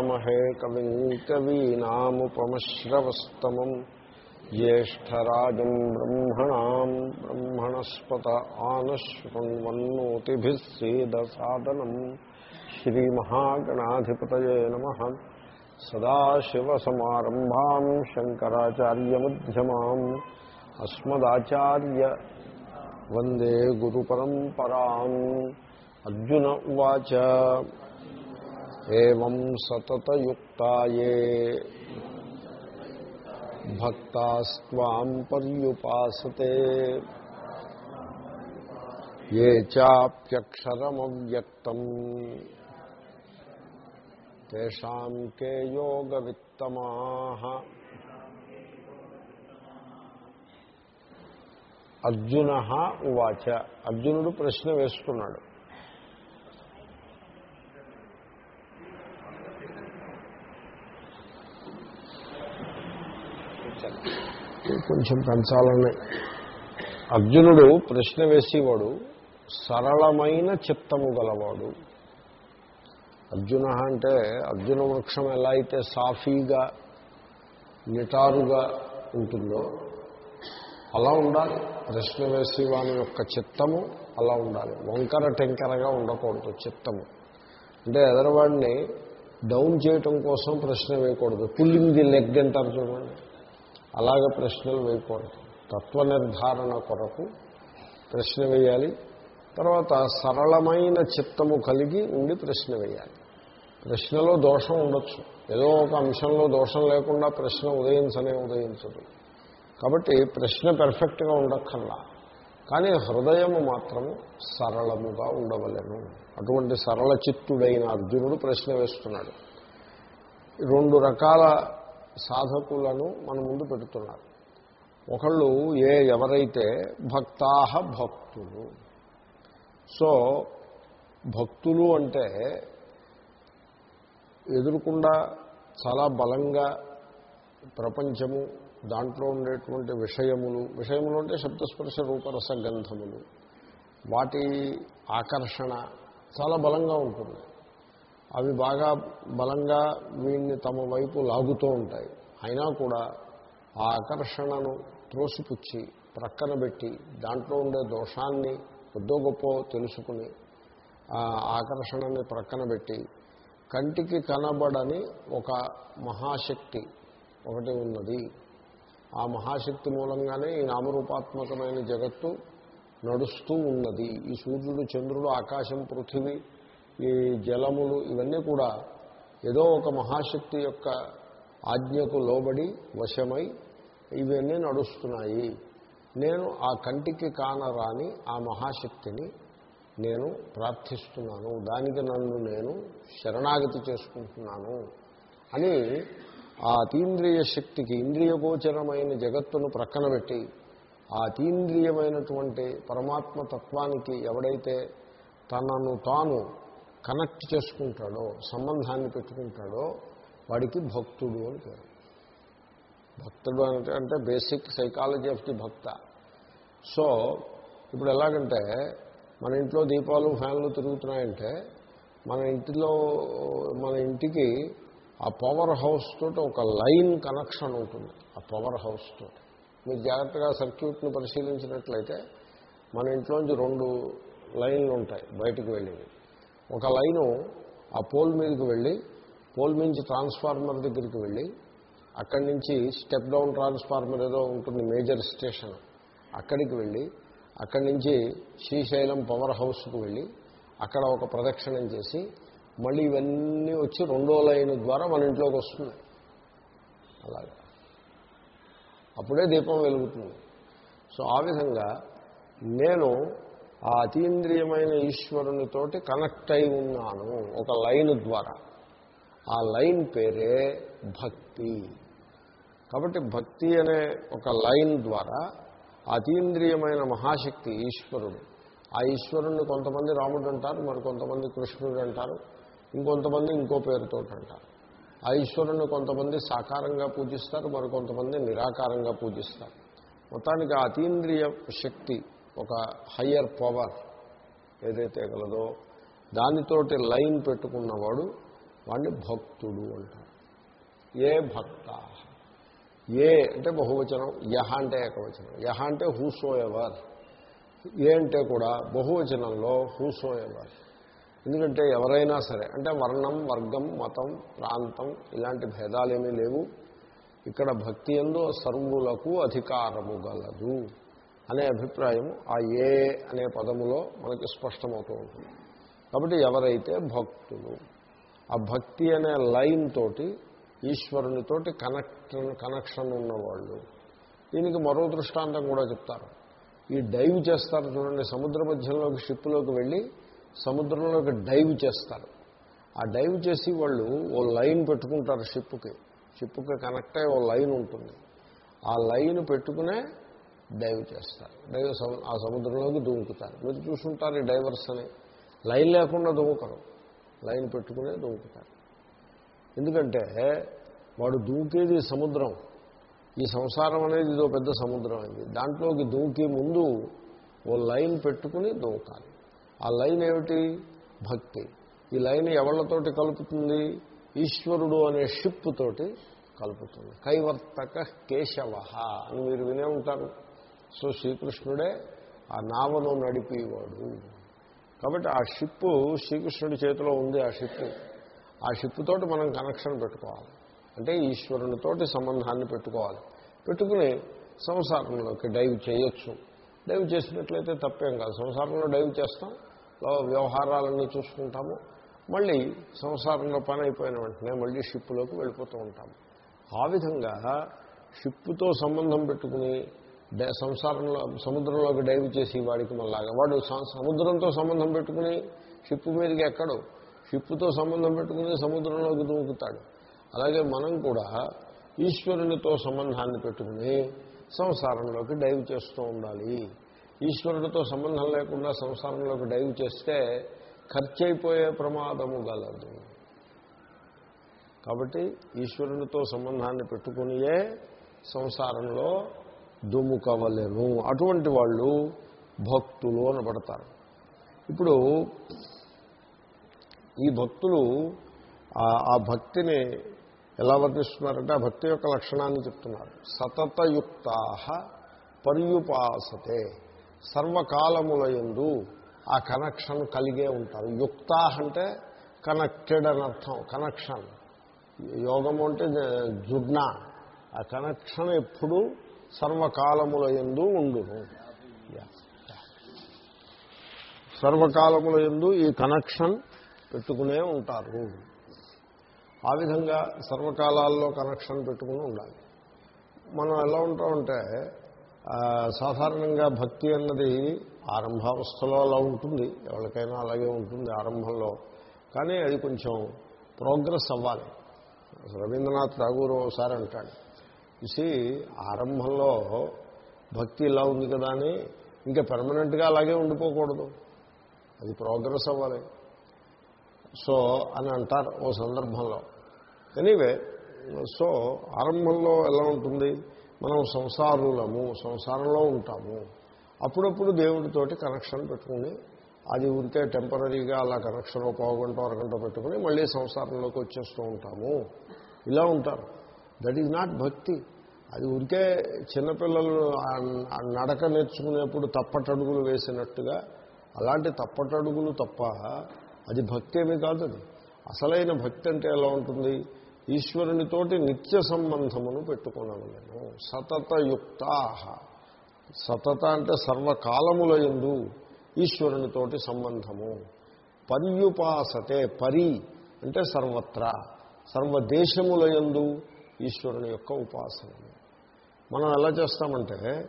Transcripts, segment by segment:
महे कविं कवीनामुपमश्रवस्तमम् ज्येष्ठराजम् ब्रह्मणाम् ब्रह्मणस्पत आनश्वन्वन्नोतिभिः सीदसादनम्। श्रीमहागणाधिपतये नमः। सदाशिवसमारम्भाम् शङ्कराचार्यमध्यमाम्। अस्मदाचार्य वंदे गुरुपरम्पराम्। अर्जुन उवाच। ఏం సతతయుక్తాయే. భక్తాస్వాం పర్యుపాసతే. ఏ చాప్యక్షరమవ్యక్తం. తేషాం కే యోగ విత్తమా అర్జున ఉవాచ. అర్జునుడు ప్రశ్న వేస్తున్నాడు. కొంచెం పెంచాలని. అర్జునుడు ప్రశ్న వేసేవాడు సరళమైన చిత్తము గలవాడు. అర్జున అంటే అర్జున వృక్షం ఎలా అయితే సాఫీగా నిటారుగా ఉంటుందో అలా ఉండాలి. ప్రశ్న వేసేవాని యొక్క చిత్తము అలా ఉండాలి. వంకర టెంకరగా ఉండకూడదు చిత్తము. అంటే ఎదరవాడిని డౌన్ చేయటం కోసం ప్రశ్న వేయకూడదు. పుల్లింగ్ ది లెగ్ అంటారు చూడండి. అలాగ ప్రశ్నలు వేయకూడదు. తత్వ నిర్ధారణ కొరకు ప్రశ్న వేయాలి. తర్వాత సరళమైన చిత్తము కలిగి ఉండి ప్రశ్న వేయాలి. ప్రశ్నలో దోషం ఉండొచ్చు. ఏదో ఒక అంశంలో దోషం లేకుండా ప్రశ్న ఉదయించనే ఉదయించదు. కాబట్టి ప్రశ్న పెర్ఫెక్ట్గా ఉండక్కర్లా. కానీ హృదయము మాత్రము సరళముగా ఉండవలేను. అటువంటి సరళ చిత్తుడైన అర్జునుడు ప్రశ్న వేస్తున్నాడు. రెండు రకాల సాధకులను మన ముందు పెడుతున్నారు. ఒకళ్ళు ఏ ఎవరైతే భక్తాహ భక్తులు. సో భక్తులు అంటే ఎదురుకుండా చాలా బలంగా ప్రపంచము దాంట్లో ఉండేటువంటి విషయములు విషయములు అంటే శబ్దస్పర్శ రూపరస గంధములు వాటి ఆకర్షణ చాలా బలంగా ఉంటుంది. అవి బాగా బలంగా వీడిని తమ వైపు లాగుతూ ఉంటాయి. అయినా కూడా ఆ ఆకర్షణను త్రోసిపుచ్చి ప్రక్కన పెట్టి దాంట్లో ఉండే దోషాన్ని కొద్దో గొప్ప తెలుసుకుని ఆ ఆకర్షణని ప్రక్కన పెట్టి కంటికి కనబడని ఒక మహాశక్తి ఒకటి ఉన్నది. ఆ మహాశక్తి మూలంగానే ఈ నామరూపాత్మకమైన జగత్తు నడుస్తూ ఉన్నది. ఈ సూర్యుడు చంద్రుడు ఆకాశం పృథివీ ఈ జలములు ఇవన్నీ కూడా ఏదో ఒక మహాశక్తి యొక్క ఆజ్ఞకు లోబడి వశమై ఇవన్నీ నడుస్తున్నాయి. నేను ఆ కంటికి కానరాని ఆ మహాశక్తిని నేను ప్రార్థిస్తున్నాను. దానికి నన్ను నేను శరణాగతి చేసుకుంటున్నాను అని ఆ అతీంద్రియ శక్తికి ఇంద్రియగోచరమైన జగత్తును ప్రక్కన పెట్టి ఆ అతీంద్రియమైనటువంటి పరమాత్మ తత్వానికి ఎవడైతే తనను తాను కనెక్ట్ చేసుకుంటాడో సంబంధాన్ని పెట్టుకుంటాడో వాడికి భక్తుడు అని పేరు. భక్తుడు అంటే అంటే బేసిక్ సైకాలజీ ఆఫ్ ది భక్త. సో ఇప్పుడు ఎలాగంటే మన ఇంట్లో దీపాలు ఫ్యాన్లు తిరుగుతున్నాయంటే మన ఇంటిలో మన ఇంటికి ఆ పవర్ హౌస్ తోటి ఒక లైన్ కనెక్షన్ ఉంటుంది. ఆ పవర్ హౌస్ తోటి. మీరు జాగ్రత్తగా సర్క్యూట్ను పరిశీలించినట్లయితే మన ఇంట్లోంచి రెండు లైన్లు ఉంటాయి బయటికి వెళ్ళేవి. ఒక లైను ఆ పోల్ మీదకి వెళ్ళి పోల్ నుంచి ట్రాన్స్ఫార్మర్ దగ్గరికి వెళ్ళి అక్కడి నుంచి స్టెప్ డౌన్ ట్రాన్స్ఫార్మర్ ఏదో ఉంటుంది మేజర్ స్టేషన్. అక్కడికి వెళ్ళి అక్కడి నుంచి శ్రీశైలం పవర్ హౌస్కు వెళ్ళి అక్కడ ఒక ప్రదక్షిణం చేసి మళ్ళీ ఇవన్నీ వచ్చి రెండో లైన్ ద్వారా మన ఇంట్లోకి వస్తుంది. అలాగా. అప్పుడే దీపం వెలుగుతుంది. సో ఆ విధంగా నేను ఆ అతీంద్రియమైన ఈశ్వరునితోటి కనెక్ట్ అయి ఉన్నాను ఒక లైన్ ద్వారా. ఆ లైన్ పేరే భక్తి. కాబట్టి భక్తి అనే ఒక లైన్ ద్వారా అతీంద్రియమైన మహాశక్తి ఈశ్వరుడు. ఆ ఈశ్వరుణ్ణి కొంతమంది రాముడు అంటారు మరి కొంతమంది కృష్ణుడు అంటారు ఇంకొంతమంది ఇంకో పేరుతో అంటారు. ఆ ఈశ్వరుణ్ణి కొంతమంది సాకారంగా పూజిస్తారు మరి కొంతమంది నిరాకారంగా పూజిస్తారు. మొత్తానికి ఆ అతీంద్రియ శక్తి ఒక హయ్యర్ పవర్ ఏదైతే గలదో దానితోటి లైన్ పెట్టుకున్నవాడు వాడిని భక్తుడు అంటారు. ఏ భక్త? ఏ అంటే బహువచనం యహ అంటే ఏకవచనం. యహ అంటే హూసో ఎవర్ ఏ అంటే కూడా బహువచనంలో హూసో ఎవర్ ఎందుకంటే ఎవరైనా సరే అంటే వర్ణం వర్గం మతం ప్రాంతం ఇలాంటి భేదాలేమీ లేవు. ఇక్కడ భక్తి ఎందు సర్వులకు అధికారము గలదు. అనే అభిప్రాయం ఆ ఏ అనే పదములో మనకి స్పష్టమవుతూ ఉంటుంది. కాబట్టి ఎవరైతే భక్తులు ఆ భక్తి అనే లైన్ తోటి ఈశ్వరునితోటి కనెక్ట్ కనెక్షన్ ఉన్నవాళ్ళు దీనికి మరో దృష్టాంతం కూడా చెప్తారు. ఈ డైవ్ చేస్తారు చూడండి సముద్ర మధ్యంలోకి షిప్లోకి వెళ్ళి సముద్రంలోకి డైవ్ చేస్తారు. ఆ డైవ్ చేసి వాళ్ళు ఓ లైన్ పెట్టుకుంటారు షిప్కి. షిప్కి కనెక్ట్ అయ్యే ఓ లైన్ ఉంటుంది. ఆ లైన్ పెట్టుకునే డైవ్ చేస్తారు. డైవ్ సము- ఆ సముద్రంలోకి దూకుతారు. మీరు చూసుంటారు ఈ డైవర్స్ అని. లైన్ లేకుండా దూకరు. లైన్ పెట్టుకునే దూకుతారు. ఎందుకంటే వాడు దూకేది సముద్రం. ఈ సంసారం అనేది ఇదో పెద్ద సముద్రం అయింది దాంట్లోకి దూకే ముందు ఓ లైన్ పెట్టుకుని దూకాలి. ఆ లైన్ ఏమిటి? భక్తి. ఈ లైన్ ఎవళ్ళతోటి కలుపుతుంది? ఈశ్వరుడు అనే షిప్ తోటి కలుపుతుంది. కైవర్తక కేశవ అని మీరు వినే ఉంటారు. సో శ్రీకృష్ణుడే ఆ నావను నడిపేవాడు. కాబట్టి ఆ షిప్పు శ్రీకృష్ణుడి చేతిలో ఉంది ఆ షిప్పు. ఆ షిప్ తోటి మనం కనెక్షన్ పెట్టుకోవాలి. అంటే ఈశ్వరునితోటి సంబంధాన్ని పెట్టుకోవాలి. పెట్టుకుని సంసారంలోకి డైవ్ చేయొచ్చు. డైవ్ చేసినట్లయితే తప్పేం కాదు. సంసారంలో డైవ్ చేస్తాం వ్యవహారాలన్నీ చూసుకుంటాము. మళ్ళీ సంసారంలో పని అయిపోయిన వెంటనే మళ్ళీ షిప్పులోకి వెళ్ళిపోతూ ఉంటాము. ఆ విధంగా షిప్పుతో సంబంధం పెట్టుకుని సంసారంలో సముద్రంలోకి డైవ్ చేసి వాడికి మళ్ళాగా. వాడు స- సముద్రంతో సంబంధం పెట్టుకుని షిప్పు మీదకి ఎక్కడు? షిప్పుతో సంబంధం పెట్టుకుని సముద్రంలోకి దూకుతాడు. అలాగే మనం కూడా ఈశ్వరునితో సంబంధాన్ని పెట్టుకుని సంసారంలోకి డైవ్ చేస్తూ ఉండాలి. ఈశ్వరుడితో సంబంధం లేకుండా సంసారంలోకి డైవ్ చేస్తే ఖర్చు అయిపోయే ప్రమాదము గలదు కాబట్టి ఈశ్వరునితో సంబంధాన్ని పెట్టుకునియే సంసారంలో దుమ్ము కవలేను అటువంటి వాళ్ళు భక్తులు అనబడతారు. ఇప్పుడు ఈ భక్తులు ఆ- భక్తిని ఎలా వర్ణిస్తున్నారంటే ఆ భక్తి యొక్క లక్షణాన్ని చెప్తున్నారు. సతతయుక్తా పర్యుపాసతే. సర్వకాలములయందు ఆ కనెక్షన్ కలిగే ఉంటారు. యుక్తా అంటే కనెక్టెడ్ అని అర్థం కనెక్షన్. యోగము అంటే జుడ్నా ఆ కనెక్షన్ ఎప్పుడూ సర్వకాలముల ఎందు ఉండును. సర్వకాలముల ఎందు ఈ కనెక్షన్ పెట్టుకునే ఉంటారు. ఆ విధంగా సర్వకాలాల్లో కనెక్షన్ పెట్టుకుని ఉండాలి. మనం ఎలా ఉంటామంటే సాధారణంగా భక్తి అన్నది ఆరంభావస్థలో అలా ఉంటుంది. ఎవరికైనా అలాగే ఉంటుంది ఆరంభంలో. కానీ అది కొంచెం ప్రోగ్రెస్ అవ్వాలి. రవీంద్రనాథ్ ఠాగూర్ ఒకసారి అంటాడు చూసి ఆరంభంలో భక్తి ఇలా ఉంది కదా అని ఇంకా పెర్మనెంట్గా అలాగే ఉండిపోకూడదు. అది ప్రోగ్రెస్ అవ్వాలి. సో అని అంటారు ఓ సందర్భంలో. ఎనీవే సో ఆరంభంలో ఎలా ఉంటుంది? మనం సంసారులము సంసారంలో ఉంటాము. అప్పుడప్పుడు దేవుడితోటి కనెక్షన్ పెట్టుకుని అది ఉంటే టెంపరీగా అలా కనెక్షన్ ఒక గంట అరగంట పెట్టుకుని మళ్ళీ సంసారంలోకి వచ్చేస్తూ ఉంటాము. ఇలా ఉంటారు. దట్ ఈజ్ నాట్ భక్తి. అది ఉంటే చిన్నపిల్లలు నడక నేర్చుకునేప్పుడు తప్పటడుగులు వేసినట్టుగా అలాంటి తప్పటడుగులు తప్ప అది భక్తి ఏమీ కాదు అది. అసలైన భక్తి అంటే ఎలా ఉంటుంది? ఈశ్వరునితోటి నిత్య సంబంధమును పెట్టుకునవలను సతతయుక్తా సతత అంటే సర్వకాలముల ఎందు ఈశ్వరునితోటి సంబంధము. పర్యుపాసతే పరి అంటే సర్వత్రా. సర్వదేశముల యందు ఈశ్వరుని యొక్క ఉపాసన మనం ఎలా చేస్తామంటే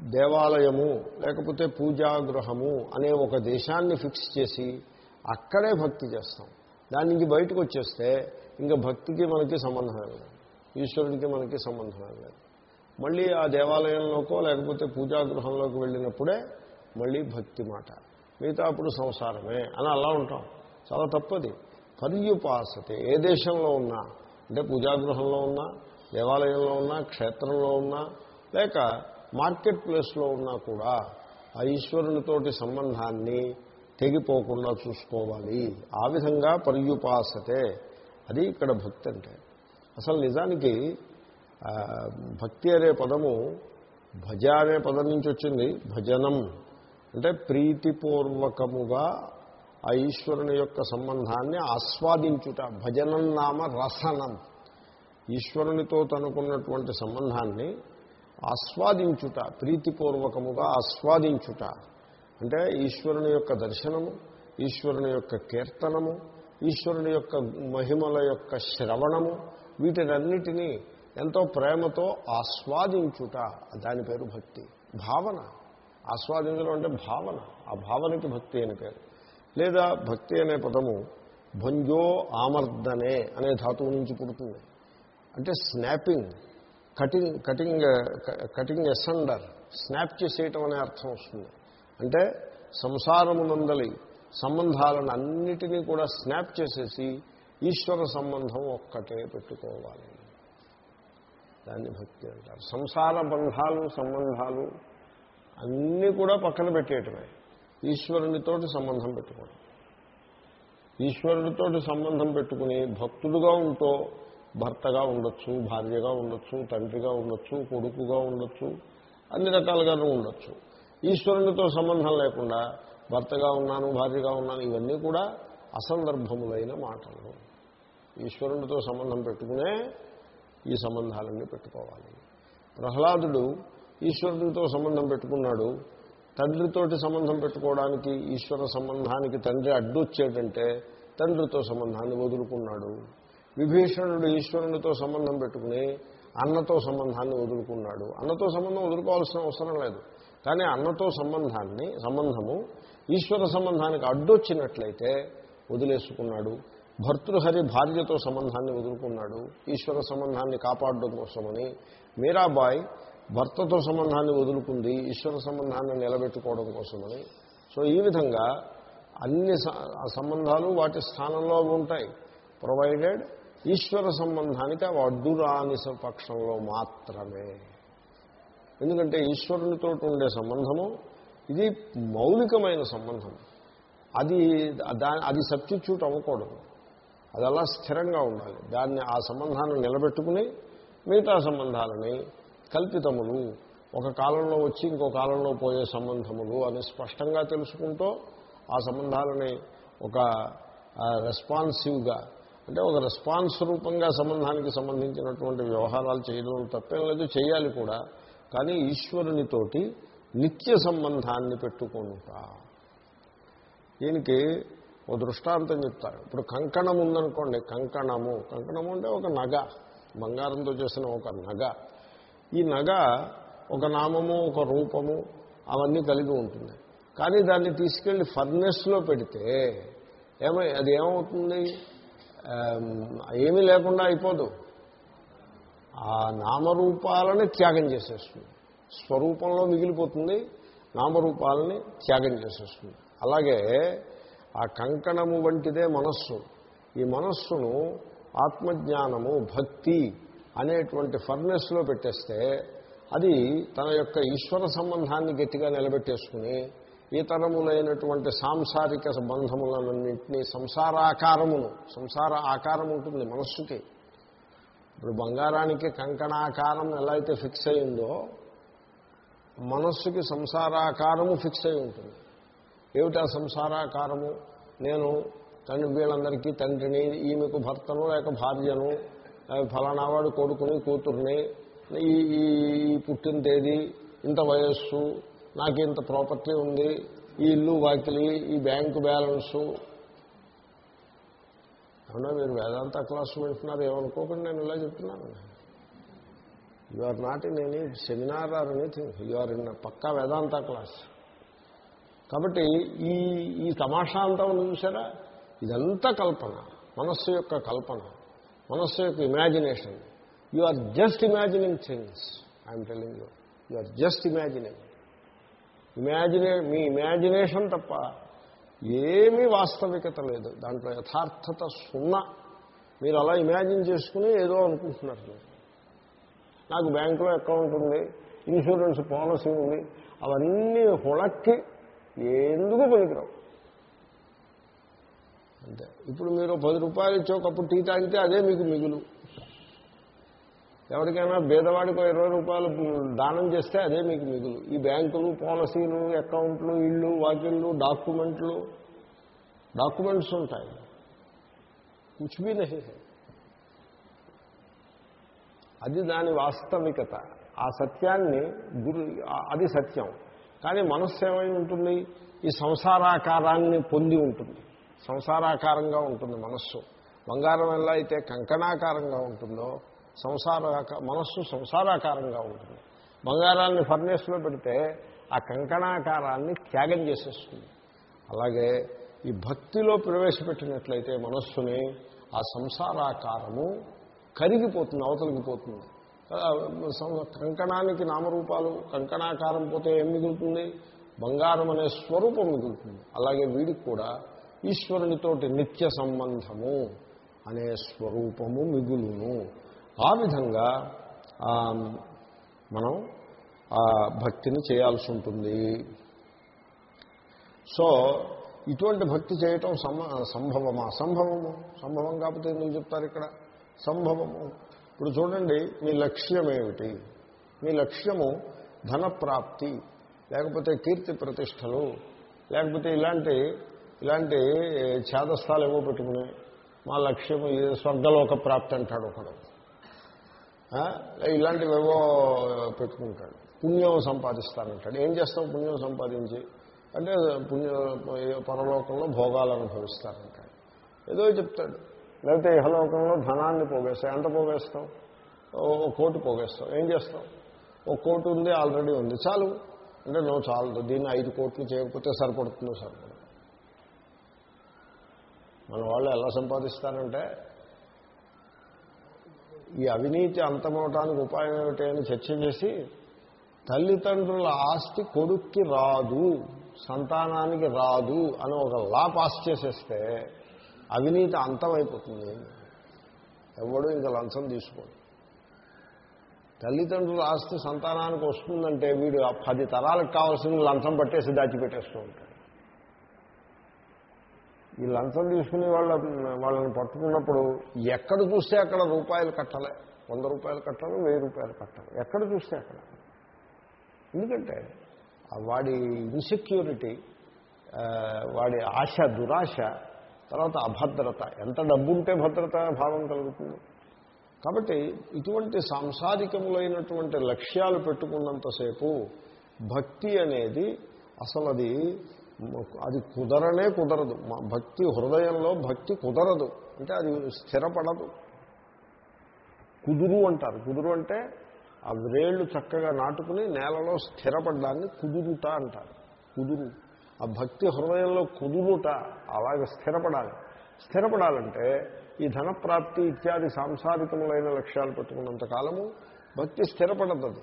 దేవాలయము లేకపోతే పూజాగృహము అనే ఒక దేశాన్ని ఫిక్స్ చేసి అక్కడే భక్తి చేస్తాం. దాని నుంచి బయటకు వచ్చేస్తే ఇంకా భక్తికి మనకి సంబంధం లేదు. ఈశ్వరుడికి మనకి సంబంధం లేదు. మళ్ళీ ఆ దేవాలయంలోకో లేకపోతే పూజాగృహంలోకి వెళ్ళినప్పుడే మళ్ళీ భక్తి మాట. మిగతా అప్పుడు సంసారమే అని అలా ఉంటాం. చాలా తప్పది. పర్యుపాసతే. ఏ దేశంలో ఉన్నా అంటే పూజాగృహంలో ఉన్నా దేవాలయంలో ఉన్నా క్షేత్రంలో ఉన్నా లేక మార్కెట్ ప్లేస్లో ఉన్నా కూడా ఆ ఈశ్వరునితోటి సంబంధాన్ని తెగిపోకుండా చూసుకోవాలి. ఆ విధంగా పర్యుపాసతే. అది ఇక్కడ భక్తి అంటే. అసలు నిజానికి భక్తి అనే పదము భజ అనే పదం నుంచి వచ్చింది. భజనం. అంటే ప్రీతిపూర్వకముగా ఆ ఈశ్వరుని యొక్క సంబంధాన్ని ఆస్వాదించుట. భజనం నామ రసనం. ఈశ్వరునితో తనుకున్నటువంటి సంబంధాన్ని ఆస్వాదించుట ప్రీతిపూర్వకముగా ఆస్వాదించుట. అంటే ఈశ్వరుని యొక్క దర్శనము ఈశ్వరుని యొక్క కీర్తనము ఈశ్వరుని యొక్క మహిమల యొక్క శ్రవణము వీటినన్నిటినీ ఎంతో ప్రేమతో ఆస్వాదించుట. దాని పేరు భక్తి. భావన. ఆస్వాదించడం అంటే భావన. ఆ భావనకి భక్తి అని పేరు. లేదా భక్తి అనే పదము భంజో ఆమర్దనే అనే ధాతువు నుంచి పుడుతుంది. అంటే snapping cutting cutting cutting asunder snap చేసేయటం అనే అర్థం వస్తుంది. అంటే సంసారమునందలి సంబంధాలను అన్నిటినీ కూడా స్నాప్ చేసేసి ఈశ్వర సంబంధం ఒక్కటే పెట్టుకోవాలి. దాన్ని భక్తి అంటారు. సంసార బంధాలు సంబంధాలు అన్నీ కూడా పక్కన పెట్టేయటమే. ఈశ్వరునితోటి సంబంధం పెట్టుకోవడం. ఈశ్వరుడితోటి సంబంధం పెట్టుకుని భక్తుడుగా ఉంటూ భర్తగా ఉండొచ్చు భార్యగా ఉండొచ్చు తండ్రిగా ఉండొచ్చు కొడుకుగా ఉండొచ్చు అన్ని రకాలుగానూ ఉండొచ్చు. ఈశ్వరునితో సంబంధం లేకుండా భర్తగా ఉన్నాను భార్యగా ఉన్నాను ఇవన్నీ కూడా అసందర్భములైన మాటలు. ఈశ్వరునితో సంబంధం పెట్టుకునే ఈ సంబంధాలన్నీ పెట్టుకోవాలి. ప్రహ్లాదుడు ఈశ్వరునితో సంబంధం పెట్టుకున్నాడు. తండ్రితోటి సంబంధం పెట్టుకోవడానికి ఈశ్వర సంబంధానికి తండ్రి అడ్డొచ్చేటంటే తండ్రితో సంబంధాన్ని వదులుకున్నాడు. విభీషణుడు ఈశ్వరునితో సంబంధం పెట్టుకుని అన్నతో సంబంధాన్ని వదులుకున్నాడు. అన్నతో సంబంధం వదులుకోవాల్సిన అవసరం లేదు. కానీ అన్నతో సంబంధాన్ని సంబంధము ఈశ్వర సంబంధానికి అడ్డొచ్చినట్లయితే వదిలేసుకున్నాడు. భర్తృహరి భార్యతో సంబంధాన్ని వదులుకున్నాడు. ఈశ్వర సంబంధాన్ని కాపాడడం కోసమని మీరాబాయ్ భర్తతో సంబంధాన్ని వదులుకుంది ఈశ్వర సంబంధాన్ని నిలబెట్టుకోవడం కోసమని. సో ఈ విధంగా అన్ని సంబంధాలు వాటి స్థానంలో ఉంటాయి. ప్రొవైడెడ్ ఈశ్వర సంబంధానికి అవి అడ్డురాని పక్షంలో మాత్రమే. ఎందుకంటే ఈశ్వరునితో ఉండే సంబంధము ఇది మౌలికమైన సంబంధం. అది దా అది సబ్స్టిట్యూట్ అవ్వకూడదు. అది అలా స్థిరంగా ఉండాలి. దాన్ని ఆ సంబంధాన్ని నిలబెట్టుకుని మిగతా సంబంధాలని కల్పితములు ఒక కాలంలో వచ్చి ఇంకో కాలంలో పోయే సంబంధములు అని స్పష్టంగా తెలుసుకుంటూ ఆ సంబంధాలని ఒక రెస్పాన్సివ్గా అంటే ఒక రెస్పాన్స్ రూపంగా సంబంధానికి సంబంధించినటువంటి వ్యవహారాలు చేయడం తప్పేం లేదు చేయాలి కూడా. కానీ ఈశ్వరునితోటి నిత్య సంబంధాన్ని పెట్టుకుంటా. దీనికి ఓ దృష్టాంతం చెప్తారు ఇప్పుడు కంకణం ఉందనుకోండి కంకణము. కంకణము అంటే ఒక నగ. బంగారంతో చేసిన ఒక నగ. ఈ నగ ఒక నామము ఒక రూపము అవన్నీ కలిగి ఉంటుంది. కానీ దాన్ని తీసుకెళ్ళి ఫర్నెస్లో పెడితే ఏమై అది ఏమవుతుంది? ఏమీ లేకుండా అయిపోదు. ఆ నామరూపాలని త్యాగం చేసేస్తుంది. స్వరూపంలో మిగిలిపోతుంది నామరూపాలని త్యాగం చేసేస్తుంది. అలాగే ఆ కంకణము వంటిదే మనస్సు. ఈ మనస్సును ఆత్మజ్ఞానము భక్తి అనేటువంటి ఫర్నెస్లో పెట్టేస్తే అది తన యొక్క ఈశ్వర సంబంధాన్ని గట్టిగా నిలబెట్టేసుకుని ఇతరములైనటువంటి సాంసారిక బంధములన్నింటినీ సంసారాకారమును సంసార ఆకారం ఉంటుంది మనస్సుకి. ఇప్పుడు బంగారానికి కంకణాకారం ఎలా అయితే ఫిక్స్ అయిందో మనస్సుకి సంసారాకారము ఫిక్స్ అయి ఉంటుంది. ఏమిటా సంసారాకారము? నేను తండ్రి వీళ్ళందరికీ తండ్రిని ఈమెకు భర్తను లేక భార్యను ఫలానావాడు ఫలానా వాడు కొడుకుని కూతుర్ని ఈ పుట్టిన తేదీ ఇంత వయస్సు నాకు ఇంత ప్రాపర్టీ ఉంది ఈ ఇల్లు వాకిలి ఈ బ్యాంకు బ్యాలెన్సు. అవునా మీరు వేదాంత క్లాసు వింటున్నారు ఏమనుకోకుండా నేను ఇలా చెప్తున్నాను. You are not in any seminar or anything you are in Pakka Vedanta class. కాబట్టి ఈ ఈ తమాషా అంతా ఉంది చూసారా? ఇదంతా కల్పన మనస్సు యొక్క కల్పన మనస్సు యొక్క imagination you are just imagining things I'm telling you you are just imagining imagine me imagination తప్ప ఏమీ వాస్తవికత లేదు. దాంట్లో యథార్థత సున్నా. మీరు అలా ఇమాజిన్ చేసుకుని ఏదో అనుకుంటున్నారు మీరు. నాకు బ్యాంకులో అకౌంట్ ఉంది ఇన్సూరెన్స్ పాలసీ ఉంది అవన్నీ హుళక్కి ఎందుకు పనికిరావు? అంతే. ఇప్పుడు మీరు పది రూపాయలు ఇచ్చి ఒకప్పుడు టీ తాగితే అదే మీకు మిగులు. ఎవరికైనా పేదవాడికి ఇరవై రూపాయలు దానం చేస్తే అదే మీకు మిగులు. ఈ బ్యాంకులు పాలసీలు అకౌంట్లు ఇళ్ళు వాకిళ్ళు డాక్యుమెంట్లు డాక్యుమెంట్స్ ఉంటాయి. కుచ్బీ అది దాని వాస్తవికత. ఆ సత్యాన్ని గురు అది సత్యం. కానీ మనస్సు ఏమై ఉంటుంది? ఈ సంసారాకారాన్ని పొంది ఉంటుంది. సంసారాకారంగా ఉంటుంది మనస్సు. బంగారం ఎలా అయితే కంకణాకారంగా ఉంటుందో సంసార మనస్సు సంసారాకారంగా ఉంటుంది. బంగారాన్ని ఫర్నేస్లో పెడితే ఆ కంకణాకారాన్ని త్యాగం చేసేస్తుంది. అలాగే ఈ భక్తిలో ప్రవేశపెట్టినట్లయితే మనస్సుని ఆ సంసారాకారము కరిగిపోతుంది అవతలిగిపోతుంది కంకణానికి నామరూపాలు కంకణాకారం పోతే ఏం మిగులుతుంది? బంగారం అనే స్వరూపం మిగులుతుంది. అలాగే వీడికి కూడా ఈశ్వరునితోటి నిత్య సంబంధము అనే స్వరూపము మిగులును. ఆ విధంగా మనం ఆ భక్తిని చేయాల్సి ఉంటుంది. సో ఇటువంటి భక్తి చేయటం సంభవమా? సంభవము. సంభవం కాకపోతే ఎందుకు చెప్తారు ఇక్కడ? సంభవము. ఇప్పుడు చూడండి మీ లక్ష్యం ఏమిటి మీ లక్ష్యము ధనప్రాప్తి లేకపోతే కీర్తి ప్రతిష్టలు లేకపోతే ఇలాంటి ఇలాంటి ఛాదస్థాలు ఏవో పెట్టుకుని మా లక్ష్యము స్వర్గలోక ప్రాప్తి అంటాడు ఒకడు. ఇలాంటివేవో పెట్టుకుంటాడు. పుణ్యం సంపాదిస్తానంటాడు. ఏం చేస్తావు పుణ్యం సంపాదించి? అంటే పుణ్య పరలోకంలో భోగాలు అనుభవిస్తారంటాడు. ఏదో చెప్తాడు. లేకపోతే ఇహలోకంలో ధనాన్ని పోగేస్తావు. ఎంత పోగేస్తావు? ఓ కోటి పోగేస్తావు. ఏం చేస్తావు? ఓ కోటి ఉంది ఆల్రెడీ ఉంది. చాలు. అంటే నువ్వు చాలదు దీన్ని ఐదు కోట్లు చేయకపోతే సరిపడుతుందో సరిపడదు. మన వాళ్ళు ఎలా సంపాదిస్తారంటే ఈ అవినీతి అంతమవటానికి ఉపాయం ఏమిటి అని చర్చ చేసి తల్లిదండ్రుల ఆస్తి కొడుక్కి రాదు సంతానానికి రాదు అని ఒక లా పాస్ చేసేస్తే అవినీతి అంతమైపోతుంది. ఎవడు ఇంకా లంచం తీసుకోడు. తల్లిదండ్రుల ఆస్తి సంతానానికి వస్తుందంటే వీడు పది తరాలకు కావాల్సిన లంచం పట్టేసి దాచిపెట్టేస్తూ ఉంటాడు. ఈ లంచం తీసుకుని వాళ్ళ వాళ్ళని పట్టుకున్నప్పుడు ఎక్కడ చూస్తే అక్కడ రూపాయలు కట్టాలి. వంద రూపాయలు కట్టాలి వెయ్యి రూపాయలు కట్టాలి. ఎక్కడ చూస్తే అక్కడ. ఎందుకంటే వాడి ఇన్సెక్యూరిటీ వాడి ఆశ దురాశ తర్వాత అభద్రత. ఎంత డబ్బు ఉంటే భద్రత భావం కలుగుతుంది. కాబట్టి ఇటువంటి సాంసారికములైనటువంటి లక్ష్యాలు పెట్టుకున్నంతసేపు భక్తి అనేది అసలు అది అది కుదరనే కుదరదు. మా భక్తి హృదయంలో భక్తి కుదరదు. అంటే అది స్థిరపడదు. కుదురు అంటారు. కుదురు అంటే ఆ వ్రేళ్ళు చక్కగా నాటుకుని నేలలో స్థిరపడ్డాన్ని కుదురుట అంటారు. కుదురు. ఆ భక్తి హృదయంలో కుదురుట అలాగే స్థిరపడాలి. స్థిరపడాలంటే ఈ ధనప్రాప్తి ఇత్యాది సాంసారికములైన లక్ష్యాలు పెట్టుకున్నంత కాలము భక్తి స్థిరపడదు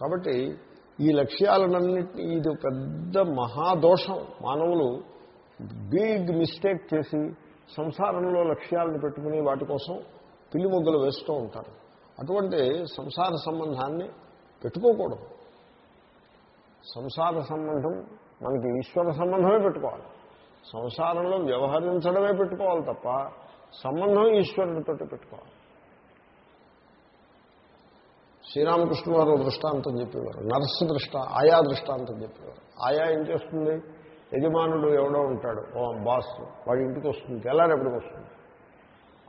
కాబట్టి ఈ లక్ష్యాలన్నింటినీ ఇది పెద్ద మహాదోషం. మానవులు బిగ్ మిస్టేక్ చేసి సంసారంలో లక్ష్యాలను పెట్టుకుని వాటి కోసం పిల్లిమొగ్గలు వేస్తూ ఉంటారు. అటువంటి సంసార సంబంధాన్ని పెట్టుకోకూడదు. సంసార సంబంధం మనకి ఈశ్వర సంబంధమే పెట్టుకోవాలి. సంసారంలో వ్యవహరించడమే పెట్టుకోవాలి తప్ప సంబంధం ఈశ్వరుడితో పెట్టుకోవాలి. శ్రీరామకృష్ణ వారు దృష్టాంతం చెప్పేవారు. నర్సు దృష్ట ఆయా దృష్టాంతం చెప్పేవారు. ఆయా ఏం చేస్తుంది? యజమానుడు ఎవడో ఉంటాడు. ఓ బాస్ వాడి ఇంటికి వస్తుంది తెల్లారెప్పటికి వస్తుంది.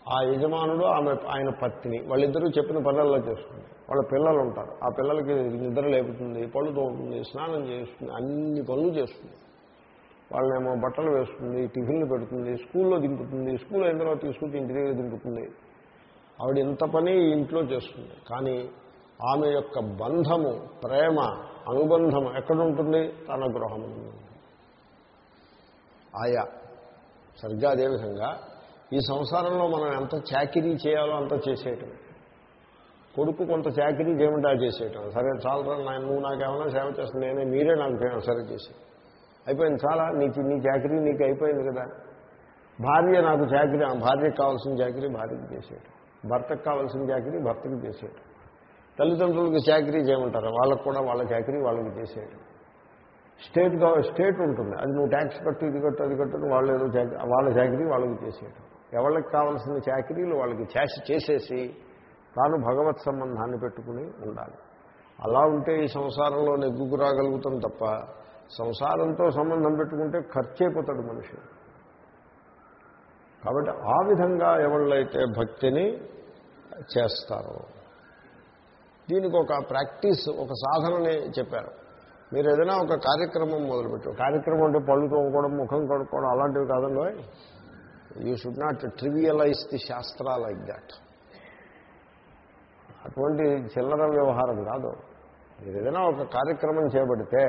ఆ యజమానుడు ఆమె ఆయన పత్ని వాళ్ళిద్దరూ చెప్పిన పనుల్లో చేస్తుంది. వాళ్ళ పిల్లలు ఉంటారు. ఆ పిల్లలకి నిద్ర లేపుతుంది పళ్ళు తోముతుంది స్నానం చేస్తుంది అన్ని పనులు చేస్తుంది. వాళ్ళనేమో బట్టలు వేస్తుంది టిఫిన్లు పెడుతుంది స్కూల్లో దింపుతుంది స్కూల్ అయిన తర్వాత తీసుకుంటే ఇంటి దగ్గర దింపుతుంది. ఆవిడ ఇంత పని ఇంట్లో చేస్తుంది. కానీ ఆమె యొక్క బంధము ప్రేమ అనుబంధం ఎక్కడుంటుంది? తన గృహం ఆయా. సరిగ్గా అదేవిధంగా ఈ సంసారంలో మనం ఎంత చాకిరీ చేయాలో అంత చేసేయటం. కొడుకు కొంత చాకిరీ చేయమంటే అది చేసేయటం. సరే చాలా నాయన నువ్వు నాకేమైనా సేవ చేస్తుంది నేనే మీరే నాకు సరే చేసి. అయిపోయింది చాలా నీకు నీ చాకరీ నీకు అయిపోయింది కదా. భార్య నాకు చాకరీ భార్యకు కావాల్సిన చాకరీ భార్యకి చేసేయటం. భర్తకు కావాల్సిన చాకరీ భర్తకి చేసేయటం. తల్లిదండ్రులకు చాకరీ చేయమంటారు? వాళ్ళకు కూడా వాళ్ళ చాకరీ వాళ్ళకి చేసేయడం స్టేట్ స్టేట్ ఉంటుంది. అది నువ్వు ట్యాక్స్ కట్టు ఇది కట్టు అది కట్టు వాళ్ళు ఏదో వాళ్ళ చాకరీ వాళ్ళకి చేసేయటం. ఎవరికి కావాల్సిన చాకరీలు వాళ్ళకి చేసి చేసేసి తాను భగవత్ సంబంధాన్ని పెట్టుకుని ఉండాలి. అలా ఉంటే ఈ సంసారంలో నెగ్గుకు రాగలుగుతాం తప్ప సంసారంతో సంబంధం పెట్టుకుంటే ఖర్చైపోతాడు మనిషి. కాబట్టి ఆ విధంగా ఎవళ్ళైతే భక్తిని చేస్తారో దీనికి ఒక ప్రాక్టీస్ ఒక సాధనని చెప్పారు. మీరు ఏదైనా ఒక కార్యక్రమం మొదలుపెట్టారు కార్యక్రమం అంటే పళ్ళు తోముకోవడం ముఖం కడుక్కోవడం అలాంటివి కాదండి. You should not trivialise the shastra like that అటువంటి చిల్లర వ్యవహారం కాదు. మీరు ఏదైనా ఒక కార్యక్రమం చేపడితే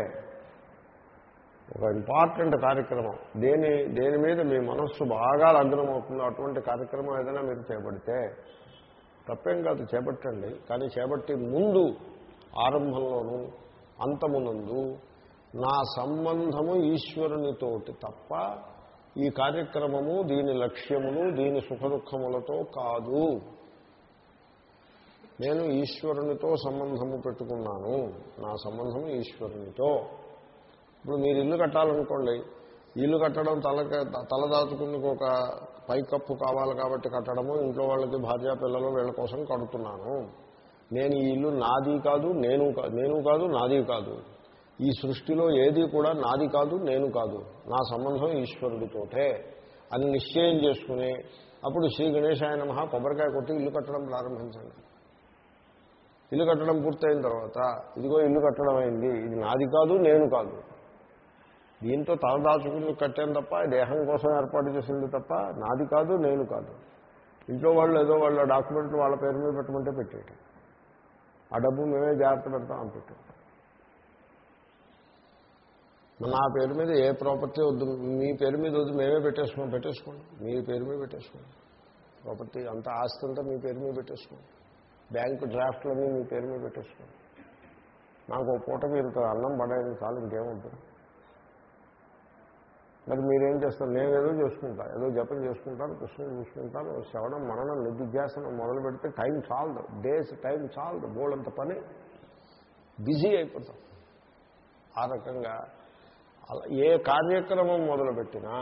ఒక ఇంపార్టెంట్ కార్యక్రమం దేని దేని మీద మీ మనస్సు బాగా లగ్నమవుతుందో అటువంటి కార్యక్రమం ఏదైనా మీరు చేపడితే తప్పేం కాదు చేపట్టండి. కానీ చేపట్టి ముందు ఆరంభంలోనూ అంతమునందు నా సంబంధము ఈశ్వరునితోటి తప్ప ఈ కార్యక్రమము దీని లక్ష్యములు దీని సుఖదుఖములతో కాదు. నేను ఈశ్వరునితో సంబంధము పెట్టుకున్నాను. నా సంబంధము ఈశ్వరునితో. ఇప్పుడు మీరు ఇల్లు కట్టాలనుకోండి. ఇల్లు కట్టడం తల తలదాచుకుని ఒక పైకప్పు కావాలి కాబట్టి కట్టడము ఇంట్లో వాళ్ళకి భార్య పిల్లలు వీళ్ళ కోసం కడుతున్నాను. నేను ఈ ఇల్లు నాది కాదు నేను నేను కాదు నాది కాదు. ఈ సృష్టిలో ఏది కూడా నాది కాదు నేను కాదు. నా సంబంధం ఈశ్వరుడితోటే అని నిశ్చయం చేసుకుని అప్పుడు శ్రీ గణేశాయన మహా కొబ్బరికాయ కొట్టి ఇల్లు కట్టడం ప్రారంభించండి. ఇల్లు కట్టడం పూర్తయిన తర్వాత ఇదిగో ఇల్లు కట్టడం అయింది ఇది నాది కాదు నేను కాదు. దీంతో తలదాచుకుని కట్టాను తప్ప దేహం కోసం ఏర్పాటు చేసింది తప్ప నాది కాదు నేను కాదు. ఇంట్లో వాళ్ళు ఏదో వాళ్ళ డాక్యుమెంట్లు వాళ్ళ పేరు మీద పెట్టమంటే పెట్టేయటం ఆ డబ్బు మేమే జాగ్రత్త పెడతాం అని పెట్టాం. నా పేరు మీద ఏ ప్రాపర్టీ వద్దు మీ పేరు మీద వద్దు మేమే పెట్టేసుకోండి పెట్టేసుకోండి. మీ పేరు మీద పెట్టేసుకోండి. ప్రాపర్టీ అంత ఆస్తి అంతా మీ పేరు మీద పెట్టేసుకోండి. బ్యాంకు డ్రాఫ్ట్లన్నీ మీ పేరు మీద పెట్టేసుకోండి. నాకు ఒక పూట మీరు అన్నం పడేది చాలు ఇంకేముంటుంది? మరి మీరేం చేస్తారు? నేను ఏదో చేసుకుంటా. ఏదో జపం చేసుకుంటాను కృష్ణుని చూసుకుంటాను శవణం మరణం నిధిధ్యాసనం మొదలు పెడితే టైం చాలదు. డేస్ టైం చాలదు. బోళ్ళంత పని బిజీ అయిపోతాం. ఆ రకంగా అలా ఏ కార్యక్రమం మొదలుపెట్టినా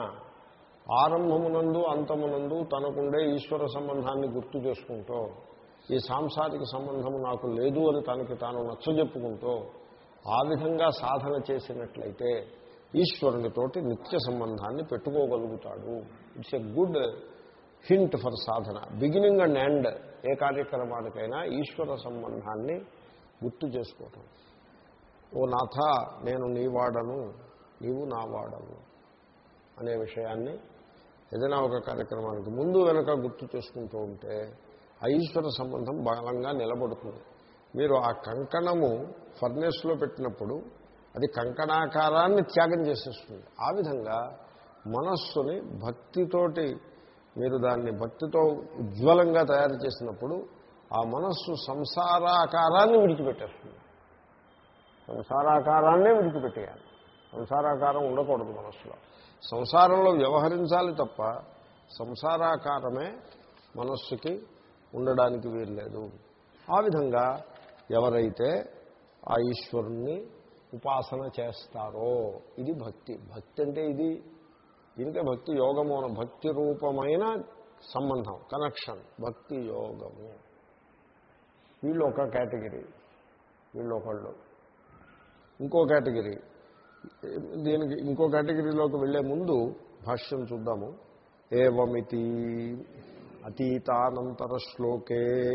ఆరంభమునందు అంతమునందు తనకుండే ఈశ్వర సంబంధాన్ని గుర్తు చేసుకుంటూ ఈ సాంసారిక సంబంధము నాకు లేదు అని తనకి తాను నచ్చజెప్పుకుంటూ ఆ విధంగా సాధన చేసినట్లయితే ఈశ్వరునితోటి నిత్య సంబంధాన్ని పెట్టుకోగలుగుతాడు. It's a good hint for Sadhana. Beginning and end ఏ కార్యక్రమానికైనా ఈశ్వర సంబంధాన్ని గుర్తు చేసుకోవటం. ఓ నాథ నేను నీ వాడను నీవు నా వాడను అనే విషయాన్ని ఏదైనా ఒక కార్యక్రమానికి ముందు వెనక గుర్తు చేసుకుంటూ ఉంటే ఆ ఈశ్వర సంబంధం బలంగా నిలబడుతుంది. మీరు ఆ కంకణము ఫర్నేస్లో పెట్టినప్పుడు అది కంకణాకారాన్ని త్యాగం చేసేస్తుంది. ఆ విధంగా మనస్సుని భక్తితోటి మీరు దాన్ని భక్తితో ఉజ్వలంగా తయారు చేసినప్పుడు ఆ మనస్సు సంసారాకారాన్ని విడిచిపెట్టేస్తుంది. సంసారాకారాన్నే విడిచిపెట్టేయాలి. సంసారాకారం ఉండకూడదు మనస్సులో. సంసారంలో వ్యవహరించాలి తప్ప సంసారాకారమే మనస్సుకి ఉండడానికి వీల్లేదు. ఆ విధంగా ఎవరైతే ఆ ఈశ్వరుణ్ణి ఉపాసన చేస్తారో. ఇది భక్తి. భక్తి అంటే ఇది దీనికే భక్తి యోగము అన భక్తి రూపమైన సంబంధం కనెక్షన్ భక్తి యోగము. వీళ్ళు ఒక కేటగిరీ. వీళ్ళు ఒకళ్ళు. ఇంకో కేటగిరీ. దీనికి ఇంకో కేటగిరీలోకి వెళ్ళే ముందు భాష్యం చూద్దాము. ఏవమితి? అతీతానంతర శ్లోకే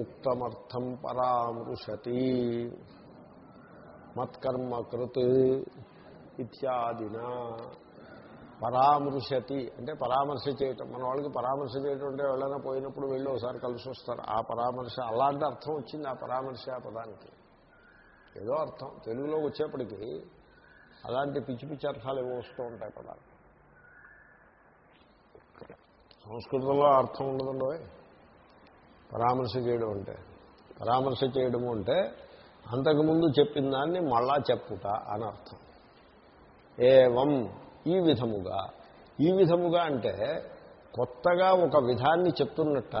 ఉక్తమర్థం పరామృశతి. మత్కర్మకృత్ ఇత్యాదినా. పరామృశతి అంటే పరామర్శ చేయటం. మన వాళ్ళకి పరామర్శ చేయటం అంటే ఎవరైనా పోయినప్పుడు వెళ్ళి ఒకసారి కలిసి వస్తారు. ఆ పరామర్శ అలాంటి అర్థం వచ్చింది ఆ పరామర్శ పదానికి. ఏదో అర్థం. తెలుగులో వచ్చేప్పటికీ అలాంటి పిచ్చి పిచ్చి అర్థాలు ఏవో వస్తూ ఉంటాయి పదాలు సంస్కృతంలో అర్థం ఉండదండో పరామర్శ చేయడం అంటే. పరామర్శ చేయడము అంటే అంతకుముందు చెప్పిన దాన్ని మళ్ళా చెప్పుట అని అర్థం. ఏవం ఈ విధముగా ఈ విధముగా అంటే కొత్తగా ఒక విధాన్ని చెప్తున్నట్ట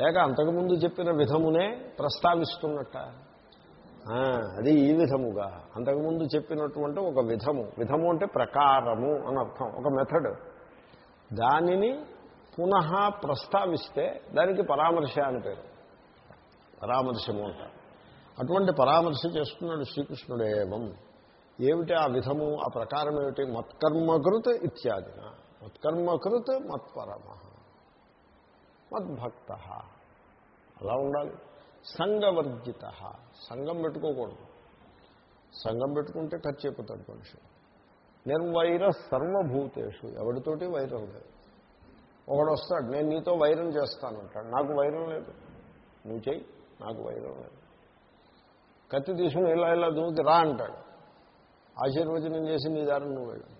లేక అంతకుముందు చెప్పిన విధమునే ప్రస్తావిస్తున్నట్ట. అది ఈ విధముగా అంతకుముందు చెప్పినటువంటి ఒక విధము విధము అంటే ప్రకారము అని అర్థం ఒక మెథడ్ దానిని పునః ప్రస్తావిస్తే దానికి పరామర్శ అని పేరు. పరామర్శము అంటారు. అటువంటి పరామర్శ చేస్తున్నాడు శ్రీకృష్ణుడు ఏవం ఏమిటి ఆ విధము ఆ ప్రకారం ఏమిటి మత్కర్మకృత్ ఇత్యాదిన మత్కర్మకృత్ మత్పరమ మద్భక్త. అలా ఉండాలి. సంగవర్జిత. సంఘం పెట్టుకోకూడదు. సంఘం పెట్టుకుంటే ఖర్చు అయిపోతాడు మనిషి. నిర్వైర సర్వభూతేషు. ఎవరితోటి వైరం లేదు. ఒకడు వస్తాడు నేను నీతో వైరం చేస్తానంటాడు నాకు వైరం లేదు. నువ్వు చెయ్యి. నాకు వైరం లేదు. కత్తి తీసుకుని ఇలా ఇలా దూకి రా అంటాడు. ఆశీర్వచనం చేసి నీ దారిని నువ్వు వెళ్ళు.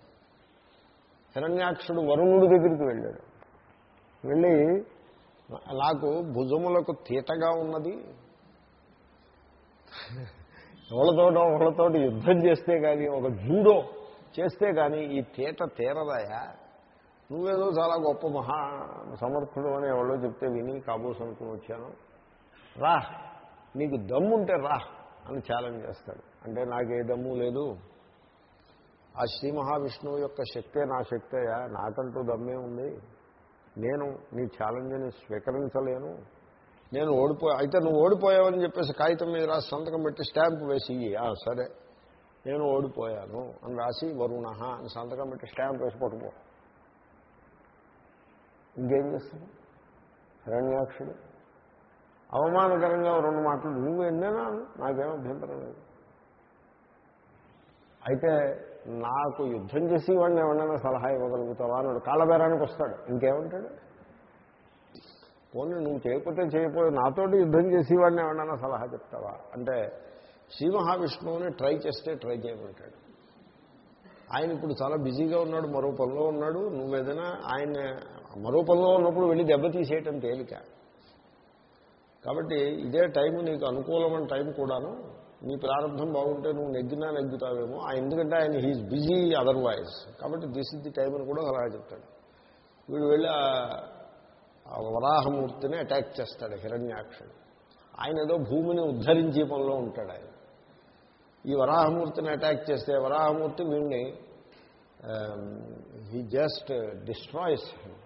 హిరణ్యాక్షుడు వరుణుడి దగ్గరికి వెళ్ళాడు. వెళ్ళి నాకు భుజములకు తీటగా ఉన్నది. ఎవరితోటో ఒకళ్ళతోటి యుద్ధం చేస్తే కానీ ఒక జూడో చేస్తే కానీ ఈ తీట తీరదాయా? నువ్వేదో చాలా గొప్ప మహా సమర్థుడు అని ఎవరో చెప్తే విని కాబోస్ అనుకుని వచ్చాను. రా నీకు దమ్ముంటే రా. అని ఛాలెంజ్ చేస్తాడు. అంటే నాకే దమ్ము లేదు. ఆ శ్రీ మహావిష్ణువు యొక్క శక్తే నా శక్తేయా? నాకంటూ దమ్మే ఉంది. నేను నీ ఛాలెంజ్ని స్వీకరించలేను. నేను ఓడిపో అయితే నువ్వు ఓడిపోయావని చెప్పేసి కాగితం మీద రాసి సంతకం పెట్టి స్టాంప్ వేసి ఆ, సరే. నేను ఓడిపోయాను అని రాసి వరుణ అని సంతకం పెట్టి స్టాంప్ వేసి పట్టుకో. ఇంకేం చేస్తాడు? హిరణ్యాక్షుడు అవమానకరంగా రెండు మాటలు నువ్వు ఎన్నైనా నాకేం అభ్యంతరం లేదు. అయితే నాకు యుద్ధం చేసి వాడిని ఎవరైనా సలహా ఇవ్వగలుగుతావా అన్నాడు. కాళ్ళబేరానికి వస్తాడు. ఇంకేమంటాడు? పోనీ నువ్వు చేయకపోతే చేయకపోతే నాతోటి యుద్ధం చేసి వాడిని ఎవరైనా సలహా చెప్తావా? అంటే శ్రీ మహావిష్ణువుని ట్రై చేస్తే ట్రై చేయమంటాడు. ఆయన ఇప్పుడు చాలా బిజీగా ఉన్నాడు మరో పనిలో ఉన్నాడు. నువ్వేదైనా ఆయన మరో పనిలో ఉన్నప్పుడు వెళ్ళి దెబ్బతీసేయటం తేలిక. కాబట్టి ఇదే టైం నీకు అనుకూలమైన టైం కూడాను. నీ ప్రారంభం బాగుంటే నువ్వు నెగ్గినా నెగ్గుతావేమో. ఆ ఎందుకంటే ఆయన హీఈస్ బిజీ అదర్వైజ్. కాబట్టి దిస్ ఇస్ ది టైం అని కూడా అలా చెప్తాడు. వీడు వెళ్ళి ఆ- వరాహమూర్తిని అటాక్ చేస్తాడు హిరణ్యాక్షుడు. ఆయన ఏదో భూమిని ఉద్ధరించే పనిలో ఉంటాడు ఆయన. ఈ వరాహమూర్తిని అటాక్ చేస్తే వరాహమూర్తి వీడిని హీ జస్ట్ డిస్ట్రాయిస్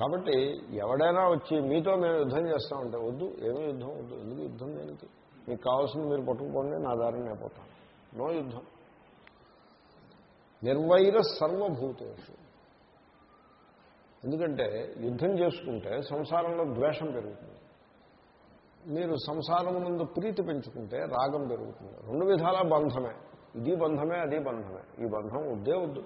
కాబట్టి ఎవడైనా వచ్చి మీతో మేము యుద్ధం చేస్తామంటే వద్దు ఏమీ యుద్ధం వద్దు ఎందుకు యుద్ధం దేనికి? మీకు కావాల్సింది మీరు పట్టుకుపోండి నా దారిని అయిపోతాను నో యుద్ధం. నిర్వైర సర్వభూతేషు. ఎందుకంటే యుద్ధం చేసుకుంటే సంసారంలో ద్వేషం పెరుగుతుంది. మీరు సంసారం ముందు ప్రీతి పెంచుకుంటే రాగం పెరుగుతుంది. రెండు విధాల బంధమే. ఇది బంధమే అది బంధమే. ఈ బంధం వద్దే వద్దు.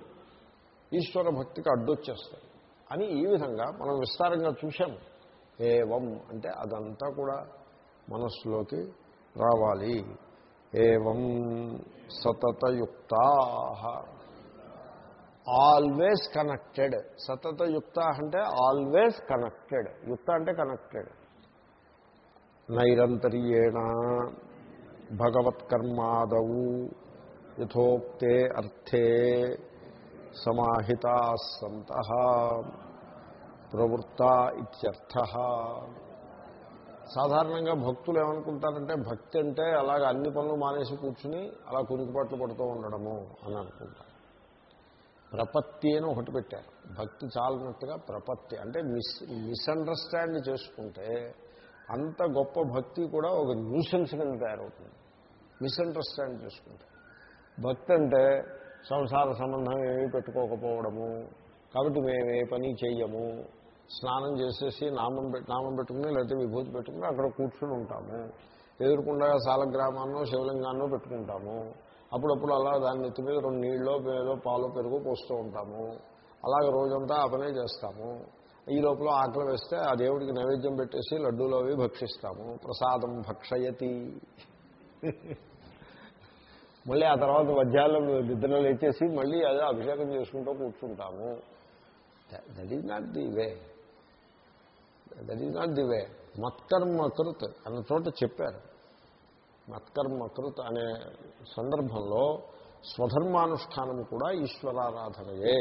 ఈశ్వర భక్తికి అడ్డొచ్చేస్తాయి. అని ఈ విధంగా మనం విస్తారంగా చూశాము ఏవం అంటే అదంతా కూడా మనస్సులోకి రావాలి. ఏవం సతతయుక్తా. Always connected. సతతయుక్త అంటే ఆల్వేస్ కనెక్టెడ్. యుక్త అంటే కనెక్టెడ్. నైరంతర్యేణ భగవత్కర్మాదవు యథోక్తే అర్థే సమాహితా సంత ప్రవృత్త ఇత్యర్థ. సాధారణంగా భక్తులు ఏమనుకుంటారంటే భక్తి అంటే అలాగ అన్ని పనులు మానేసి కూర్చుని అలా కునికిపాట్లు పడుతూ ఉండడము అని అనుకుంటారు. ప్రపత్తి అని ఒకటి పెట్టారు. భక్తి చాలనట్టుగా ప్రపత్తి. అంటే మిస్ మిస్అండర్స్టాండ్ చేసుకుంటే అంత గొప్ప భక్తి కూడా ఒక న్యూసెన్స్ కింద తయారవుతుంది. మిస్అండర్స్టాండ్ చేసుకుంటే. భక్తి అంటే సంసార సంబంధం ఏమీ పెట్టుకోకపోవడము. కాబట్టి మేము ఏ పని చెయ్యము. స్నానం చేసేసి నామం నామం పెట్టుకుని లేకపోతే విభూతి పెట్టుకుని అక్కడ కూర్చుని ఉంటాము. ఎదురుకుండా సాలగ్రామాన్నో శివలింగాన్నో పెట్టుకుంటాము. అప్పుడప్పుడు అలా దాన్ని ఎత్తి మీద రెండు నీళ్ళలో ఏదో పాలు పెరుగు పోస్తూ ఉంటాము. అలాగే రోజంతా ఆ పనే చేస్తాము. ఈ లోపల ఆకలి వేస్తే ఆ దేవుడికి నైవేద్యం పెట్టేసి లడ్డూలు అవి భక్షిస్తాము. ప్రసాదం భక్షయతి. మళ్ళీ ఆ తర్వాత మధ్యాహ్నం నిద్ర లేచేసి మళ్ళీ అదే అభిషేకం చేసుకుంటూ కూర్చుంటాము. That is not the way that is not the way మత్కర్మకృత్ అన్న చోట చెప్పారు. మత్కర్మకృత్ అనే సందర్భంలో స్వధర్మానుష్ఠానం కూడా ఈశ్వరారాధనయే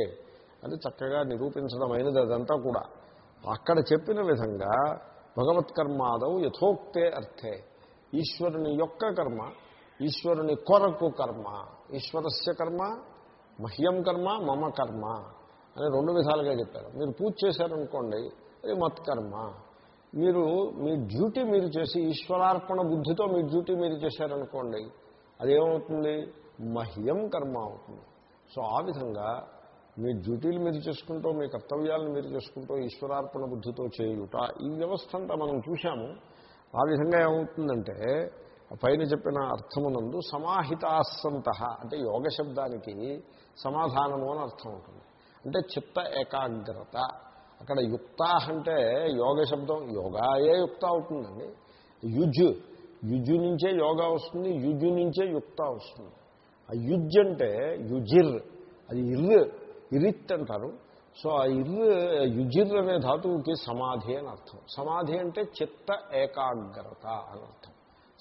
అని చక్కగా నిరూపించడమైనది అదంతా కూడా. అక్కడ చెప్పిన విధంగా భగవత్కర్మాదవు యథోక్తే అర్థే. ఈశ్వరుని యొక్క కర్మ ఈశ్వరుని కొరకు కర్మ. ఈశ్వరస్య కర్మ మహ్యం కర్మ మమ కర్మ అని రెండు విధాలుగా చెప్పారు. మీరు పూజ చేశారనుకోండి అది మత్కర్మ. మీరు మీ డ్యూటీ మీరు చేసి ఈశ్వరార్పణ బుద్ధితో మీ డ్యూటీ మీరు చేశారనుకోండి అదేమవుతుంది? మహ్యం కర్మ అవుతుంది. సో ఆ విధంగా మీ డ్యూటీలు మీరు చేసుకుంటూ మీ కర్తవ్యాలను మీరు చేసుకుంటూ ఈశ్వరార్పణ బుద్ధితో చేయుట ఈ వ్యవస్థ అంతా మనం చూశాము. ఆ విధంగా ఏమవుతుందంటే పైన చెప్పిన అర్థమునందు సమాహితాసంత అంటే యోగ శబ్దానికి సమాధానము అని అర్థం ఉంటుంది అంటే చిత్త ఏకాగ్రత. అక్కడ యుక్త అంటే యోగ శబ్దం యోగాయే యుక్త అవుతుందండి. యుజ్ యుజు నుంచే యోగా వస్తుంది యుజు నుంచే యుక్త వస్తుంది. ఆ యుజ్ అంటే యుజిర్ అది ఇర్ర్ ఇరిత్ అంటారు. సో ఆ ఇర్ర్ యుజిర్ అనే ధాతువుకి సమాధి అని అర్థం. సమాధి అంటే చిత్త ఏకాగ్రత అని అర్థం.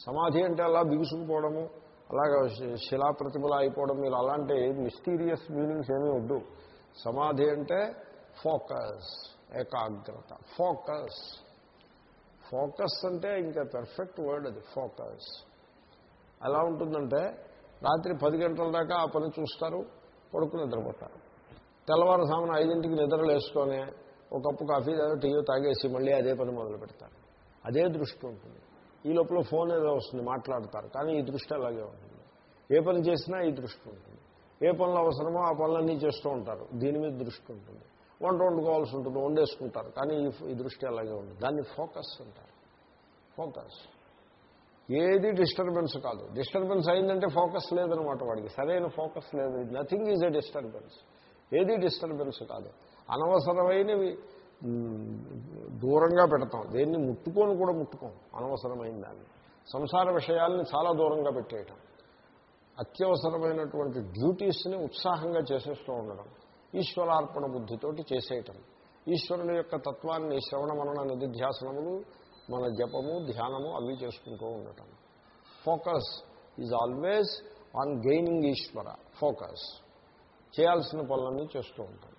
సమాధి అంటే అలా బిగుసుకుపోవడము అలాగ శిలాప్రతిమల అయిపోవడం మీరు అలాంటి మిస్టీరియస్ మీనింగ్స్ ఏమీ వద్దు. సమాధి అంటే ఫోకస్ ఏకాగ్రత. ఫోకస్ ఫోకస్ అంటే ఇంకా పెర్ఫెక్ట్ వర్డ్ అది ఫోకస్ ఎలా ఉంటుందంటే రాత్రి పది గంటల దాకా ఆ పని చూస్తారు పడుకుని నిద్రపోతారు. తెల్లవారుసామున ఐదింటికి నిద్రలు వేసుకొని ఒక కప్పు కాఫీ ఏదో టీయో తాగేసి మళ్ళీ అదే పని మొదలు పెడతారు అదే దృష్టి ఉంటుంది. ఈ లోపల ఫోన్ ఏదో వస్తుంది మాట్లాడతారు. కానీ ఈ దృష్టి అలాగే ఉంటుంది. ఏ పని చేసినా ఈ దృష్టి ఉంటుంది. ఏ పనులు అవసరమో ఆ పనులన్నీ చేస్తూ ఉంటారు. దీని మీద దృష్టి ఉంటుంది. వంట వండుకోవాల్సి ఉంటుంది వండేసుకుంటారు. కానీ ఈ దృష్టి అలాగే ఉంటుంది దాన్ని ఫోకస్ అంటారు. ఫోకస్. ఏది డిస్టర్బెన్స్ కాదు. డిస్టర్బెన్స్ అయిందంటే ఫోకస్ లేదనమాట వాడికి. సరైన ఫోకస్ లేదు. Nothing is a disturbance. ఏది డిస్టర్బెన్స్ కాదు. అనవసరమైనవి దూరంగా పెడతాం. దేన్ని ముట్టుకొని కూడా ముట్టుకోం. అనవసరమైన దాన్ని సంసార విషయాల్ని చాలా దూరంగా పెట్టేయటం. అత్యవసరమైనటువంటి డ్యూటీస్ని ఉత్సాహంగా చేసేస్తూ ఉండడం. ఈశ్వరార్పణ బుద్ధితోటి చేసేయటం. ఈశ్వరుని యొక్క తత్వాన్ని శ్రవణ మనన నిధిధ్యాసనములు మన జపము ధ్యానము అవి చేసుకుంటూ ఉండటం. Focus is always on gaining Eshwara. Focus. చేయాల్సిన పనులన్నీ చేస్తూ ఉంటాం.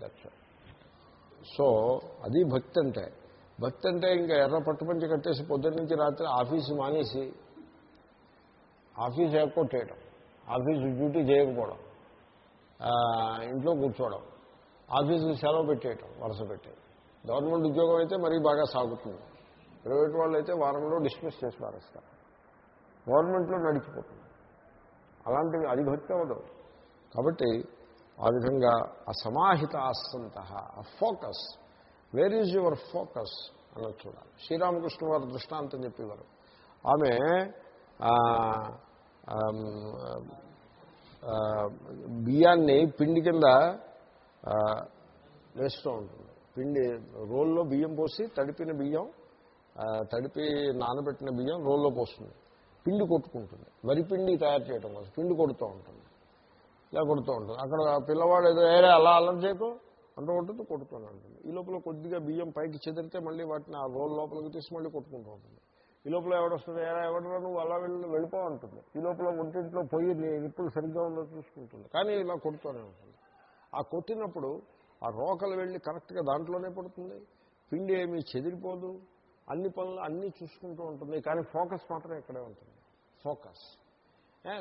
దట్స్ సో అది భక్తి అంటే భక్తి అంటే ఇంకా ఎర్ర పట్టుపంచి కట్టేసి పొద్దున్న నుంచి రాత్రి ఆఫీసు మానేసి ఆఫీస్ ఎక్కొట్టేయడం ఆఫీసు డ్యూటీ చేయకపోవడం ఇంట్లో కూర్చోవడం ఆఫీసుకి సెలవు పెట్టేయటం వరుస పెట్టేది గవర్నమెంట్ ఉద్యోగం అయితే మరీ బాగా సాగుతుంది. ప్రైవేట్ వాళ్ళు అయితే వారంలో డిస్మిస్ చేసి పారేస్తారు. గవర్నమెంట్లో నడిచిపోతుంది. అలాంటివి అది భక్తి అవ్వదు. కాబట్టి ఆ విధంగా అసమాహిత ఆసంత focus. Where is your focus అని చూడాలి. శ్రీరామకృష్ణ వారు దృష్టాంతం చెప్పేవారు. ఆమె బియ్యాన్ని పిండి కింద వేస్తూ ఉంటుంది. పిండి రోల్లో బియ్యం పోసి తడిపిన బియ్యం తడిపి నానబెట్టిన బియ్యం రోల్లో పోస్తుంది. పిండి కొట్టుకుంటుంది. వరి పిండి తయారు చేయడం కోసం పిండి కొడుతూ ఉంటుంది. ఇలా కొడుతూ ఉంటుంది. అక్కడ పిల్లవాడు ఏదో ఏరే అలా అల్లం చేయకు. అంటూ ఉంటుంది కొడుతూనే ఉంటుంది. ఈ లోపల కొద్దిగా బియ్యం పైకి చెదిరితే మళ్ళీ వాటిని ఆ రోల్ లోపలికి తీసి మళ్ళీ కొట్టుకుంటూ ఉంటుంది. ఈ లోపల ఎవడొస్తుంది ఏరా ఎవడరా నువ్వు? అలా వెళ్ళి వెళ్ళిపో ఉంటుంది ఈ లోపల ఒంటింట్లో పోయి నిప్పులు సరిగ్గా ఉందో చూసుకుంటుంది. కానీ ఇలా కొడుతూనే ఉంటుంది. ఆ కొట్టినప్పుడు ఆ రోకలు వెళ్ళి కరెక్ట్గా దాంట్లోనే పడుతుంది. పిండి ఏమీ చెదిరిపోదు. అన్ని పనులు అన్నీ చూసుకుంటూ ఉంటుంది. కానీ ఫోకస్ మాత్రం ఇక్కడే ఉంటుంది. ఫోకస్.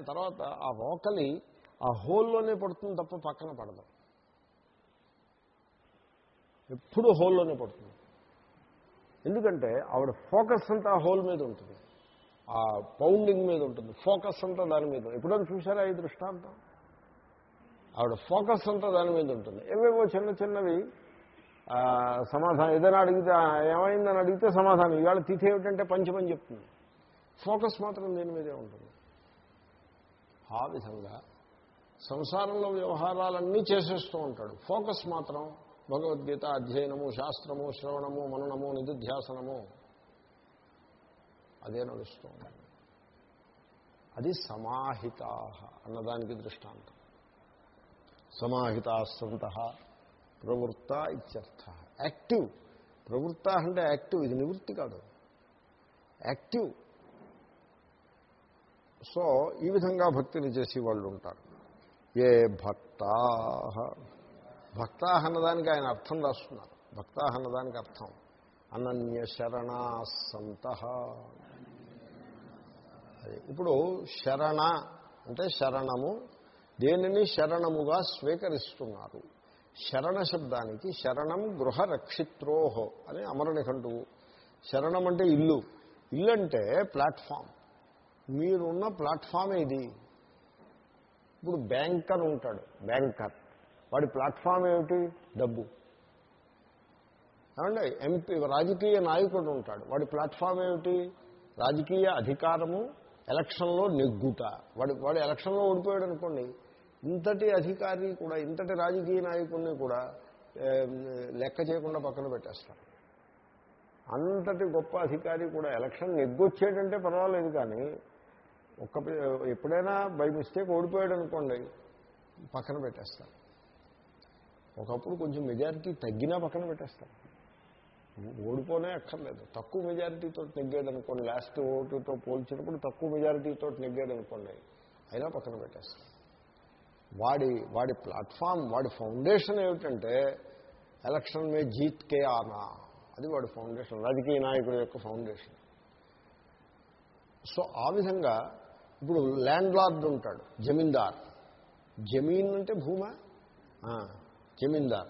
తర్వాత ఆ రోకలి ఆ హోల్లోనే పడుతుంది తప్ప పక్కన పడదు. ఎప్పుడూ హోల్లోనే పడుతుంది. ఎందుకంటే ఆవిడ ఫోకస్ అంతా ఆ హోల్ మీద ఉంటుంది. ఆ పౌండింగ్ మీద ఉంటుంది. ఫోకస్ అంతా దాని మీద. ఎప్పుడైనా చూసారా ఈ దృష్టాంతం? ఆవిడ ఫోకస్ అంతా దాని మీద ఉంటుంది. ఏవేవో చిన్న చిన్నవి సమాధానం ఏదైనా అడిగితే ఏమైందని అడిగితే సమాధానం. ఇవాళ తిథి ఏమిటంటే పంచమని చెప్తుంది. ఫోకస్ మాత్రం దీని మీదే ఉంటుంది. ఆ విధంగా సంసారంలో వ్యవహారాలన్నీ చేసేస్తూ ఉంటాడు. ఫోకస్ మాత్రం భగవద్గీత అధ్యయనము శాస్త్రము శ్రవణము మననము నిధిధ్యాసనము అదే నడుస్తూ ఉంటుంది. అది సమాహితా అన్నదానికి దృష్టాంతం. సమాహితాసంత ప్రవృత్త ఇత్యర్థ. యాక్టివ్. ప్రవృత్త అంటే యాక్టివ్. ఇది నివృత్తి కాదు. యాక్టివ్. సో ఈ విధంగా భక్తిని చేసి వాళ్ళు ఉంటారు. ఏ భక్తా? భక్తా అన్నదానికి ఆయన అర్థం రాస్తున్నారు. భక్తా అన్నదానికి అర్థం. అనన్య శరణా సంత. అది ఇప్పుడు శరణ అంటే శరణము దేనిని శరణముగా స్వీకరిస్తున్నారు? శరణ శబ్దానికి శరణం గృహ రక్షిత్రోహో అని అమరణిఖండువు శరణం అంటే ఇల్లు. ఇల్లు అంటే ప్లాట్ఫామ్. మీరున్న ప్లాట్ఫామ్ ఇది. ఇప్పుడు బ్యాంకర్ ఉంటాడు బ్యాంకర్. వాడి ప్లాట్ఫామ్ ఏమిటి? డబ్బు. ఏమండి? ఎంపీ రాజకీయ నాయకుడు ఉంటాడు. వాడి ప్లాట్ఫామ్ ఏమిటి? రాజకీయ అధికారము ఎలక్షన్లో నెగ్గుట. వాడి వాడు ఎలక్షన్లో ఓడిపోయాడు అనుకోండి ఇంతటి అధికారి కూడా ఇంతటి రాజకీయ నాయకుడిని కూడా లెక్క చేయకుండా పక్కన పెట్టేస్తారు. అంతటి గొప్ప అధికారి కూడా ఎలక్షన్ నెగ్గొచ్చేటంటే పర్వాలేదు కానీ ఒక్క ఎప్పుడైనా బై మిస్టేక్ ఓడిపోయాడు అనుకోండి పక్కన పెట్టేస్తారు ఒకప్పుడు కొంచెం మెజారిటీ తగ్గినా పక్కన పెట్టేస్తాం ఓడిపోనే అక్కర్లేదు. తక్కువ మెజారిటీతో నెగ్గాడు అనుకోండి లాస్ట్ ఓటుతో పోల్చినప్పుడు తక్కువ మెజారిటీతో నెగ్గాడు అనుకోండి అయినా పక్కన పెట్టేస్తారు వాడి వాడి ప్లాట్ఫామ్ వాడి ఫౌండేషన్ ఏమిటంటే ఎలక్షన్ మే జీత్ కే ఆనా. అది వాడి ఫౌండేషన్ రాజకీయ నాయకుడి యొక్క ఫౌండేషన్. సో ఆ విధంగా ఇప్పుడు ల్యాండ్ లార్డ్ ఉంటాడు జమీందార్. జమీన్ అంటే భూమా? జమీందార్.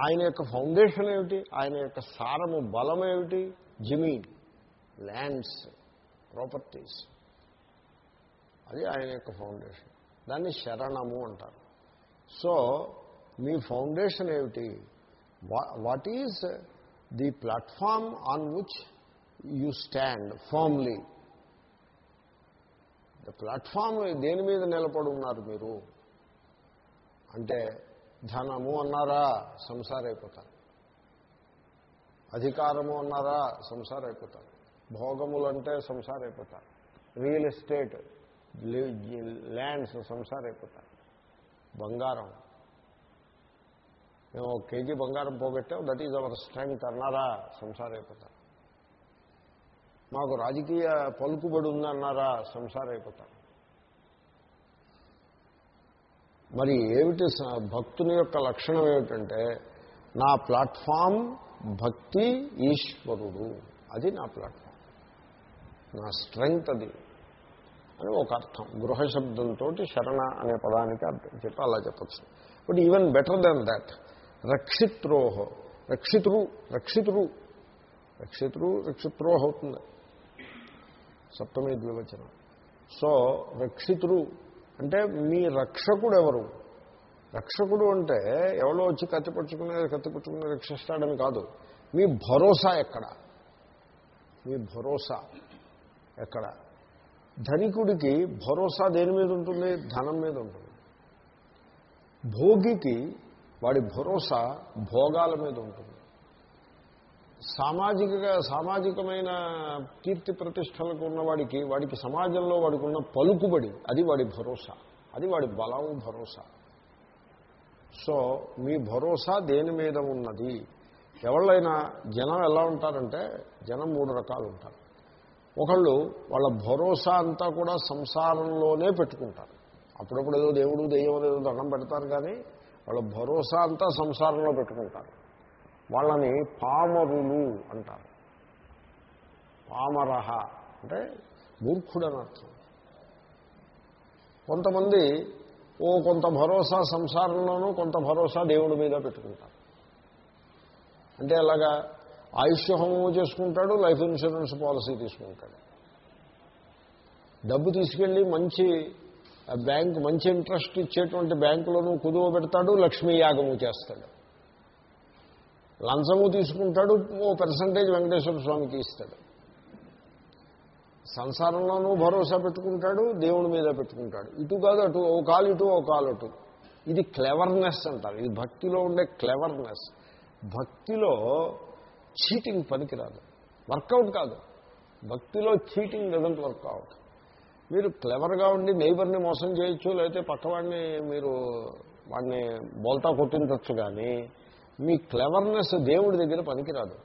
ఆయన యొక్క ఫౌండేషన్ ఏమిటి? ఆయన యొక్క సారము బలం ఏమిటి? జమీన్ ల్యాండ్స్ ప్రాపర్టీస్. అది ఆయన యొక్క ఫౌండేషన్. దాన్ని శరణము అంటారు. సో మీ ఫౌండేషన్ ఏమిటి? What is the platform on which you stand formally platform దేని మీద నిలబడి ఉన్నారు మీరు? అంటే ధనము అన్నారా సంసారైపోతారు అయిపోతారు. అధికారము అన్నారా సంసారైపోతారు అయిపోతారు. భోగములు అంటే సంసారం అయిపోతారు. రియల్ ఎస్టేట్ ల్యాండ్స్ సంసారైపోతారు అయిపోతారు. బంగారం. మేము ఒక కేజీ బంగారం పోగొట్టాం దట్ ఈజ్ అవర్ స్ట్రెంగ్త్ అన్నారా సంసారం అయిపోతారు. మాకు రాజకీయ పలుకుబడి ఉందన్నారా? సంసారం మరి ఏమిటి భక్తుని యొక్క లక్షణం ఏమిటంటే నా ప్లాట్ఫామ్ భక్తి ఈశ్వరుడు. అది నా ప్లాట్ఫామ్. నా స్ట్రెంగ్త్ అది. అని ఒక అర్థం. గృహశబ్దంతో శరణ అనే పదానికి అర్థం. చెప్పి అలా చెప్పచ్చు. But even better than that. రక్షిత్రోహో. రక్షితురు రక్షితురు రక్షితురు రక్షిత్రోహ అవుతుంది సప్తమి ద్వివచనం. సో రక్షితుడు అంటే మీ రక్షకుడు ఎవరు? రక్షకుడు అంటే ఎవరో వచ్చి కత్తిపట్టుకునే కత్తిపట్టుకుని రక్షిస్తాడని కాదు. మీ భరోసా ఎక్కడ? మీ భరోసా ఎక్కడ? ధనికుడికి భరోసా దేని మీద ఉంటుంది? ధనం మీద ఉంటుంది. భోగికి వాడి భరోసా భోగాల మీద ఉంటుంది. సామాజిక సామాజికమైన కీర్తి ప్రతిష్టలకు ఉన్నవాడికి వాడికి సమాజంలో వాడికి ఉన్న పలుకుబడి అది వాడి భరోసా. అది వాడి బలం భరోసా. సో మీ భరోసా దేని మీద ఉన్నది? ఎవళ్ళైనా జనం ఎలా ఉంటారంటే జనం మూడు రకాలు ఉంటారు. ఒకళ్ళు వాళ్ళ భరోసా అంతా కూడా సంసారంలోనే పెట్టుకుంటారు. అప్పుడప్పుడు ఏదో దేవుడు దెయ్యం ఏదో దండం పెడతారు కానీ వాళ్ళ భరోసా అంతా సంసారంలో పెట్టుకుంటారు. వాళ్ళని పామరులు అంటారు. పామరహ అంటే మూర్ఖుడని అర్థం కొంతమంది ఓ కొంత భరోసా సంసారంలోనూ కొంత భరోసా దేవుడి మీద పెట్టుకుంటారు. అంటే అలాగా ఆయుష్ హోమం చేసుకుంటాడు లైఫ్ ఇన్సూరెన్స్ పాలసీ తీసుకుంటాడు. డబ్బు తీసుకెళ్ళి మంచి బ్యాంక్ మంచి ఇంట్రెస్ట్ ఇచ్చేటువంటి బ్యాంకులోనూ కుదువ పెడతాడు లక్ష్మీ యాగము చేస్తాడు. లంచము తీసుకుంటాడు ఓ పర్సంటేజ్ వెంకటేశ్వర స్వామికి ఇస్తాడు. సంసారంలోనూ భరోసా పెట్టుకుంటాడు దేవుడి మీద పెట్టుకుంటాడు. ఇటు కాదు అటు ఓ కాలు ఇటు ఓ కాలు అటు. ఇది క్లెవర్నెస్ అంటారు. ఇది భక్తిలో ఉండే క్లెవర్నెస్ భక్తిలో చీటింగ్ పనికిరాదు. వర్కౌట్ కాదు. భక్తిలో చీటింగ్ డజంట్ వర్కౌట్ మీరు క్లెవర్గా ఉండి నైబర్ని మోసం చేయొచ్చు లేకపోతే పక్కవాడిని మీరు వాడిని బోల్తా కొట్టించవచ్చు కానీ మీ క్లెవర్నెస్ దేవుడి దగ్గర పనికిరాదు.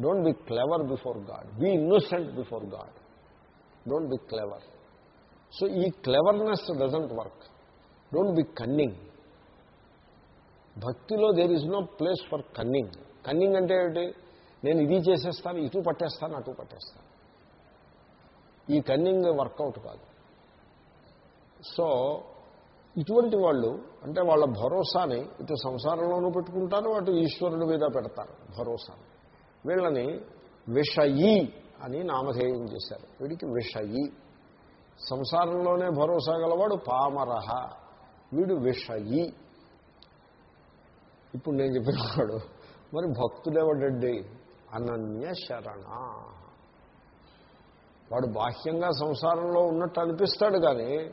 Don't be clever before God be innocent before God don't be clever so ఈ cleverness doesn't work don't be cunning భక్తిలో there is no place for cunning cunning అంటే ఏమిటి? నేను ఇది చేసేస్తాను ఇటు పట్టేస్తాను అటు పట్టేస్తాను. ఈ కన్నింగ్ వర్కౌట్ కాదు. సో ఇటువంటి వాళ్ళు అంటే వాళ్ళ భరోసాని ఇటు సంసారంలోనూ పెట్టుకుంటారు అటు ఈశ్వరుడి మీద పెడతారు భరోసాని వీళ్ళని విషయీ అని నామధేయం చేశారు. వీడికి విషయీ. సంసారంలోనే భరోసా గలవాడు పామరహ. వీడు విషయీ. ఇప్పుడు నేను చెప్పినవాడు మరి భక్తుడెవడండి? అనన్య శరణ. వాడు బాహ్యంగా సంసారంలో ఉన్నట్టు అనిపిస్తాడు కానీ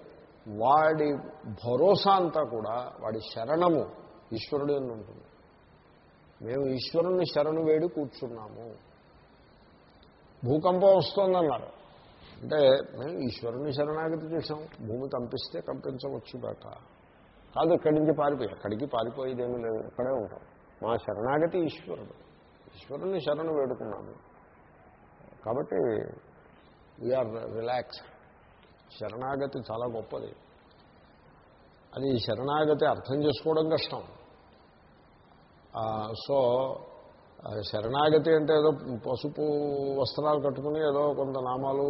వాడి భరోసా అంతా కూడా వాడి శరణము ఈశ్వరుడు అని ఉంటుంది. మేము ఈశ్వరుణ్ణి శరణు వేడి కూర్చున్నాము. భూకంపం వస్తుందన్నారు. అంటే మేము ఈశ్వరుని శరణాగతి చేసాం భూమి కంపిస్తే కంపించవచ్చు కాక కాదు ఇక్కడి నుంచి పారిపోయి ఎక్కడికి పారిపోయేదేమీ లేదు. ఇక్కడే ఉంటాం. మా శరణాగతి ఈశ్వరుడు. ఈశ్వరుని శరణు వేడుకున్నాము. కాబట్టి వీఆర్ రిలాక్స్ శరణాగతి చాలా గొప్పది. అది శరణాగతి అర్థం చేసుకోవడం కష్టం. సో శరణాగతి అంటే ఏదో పసుపు వస్త్రాలు కట్టుకుని ఏదో కొంత నామాలు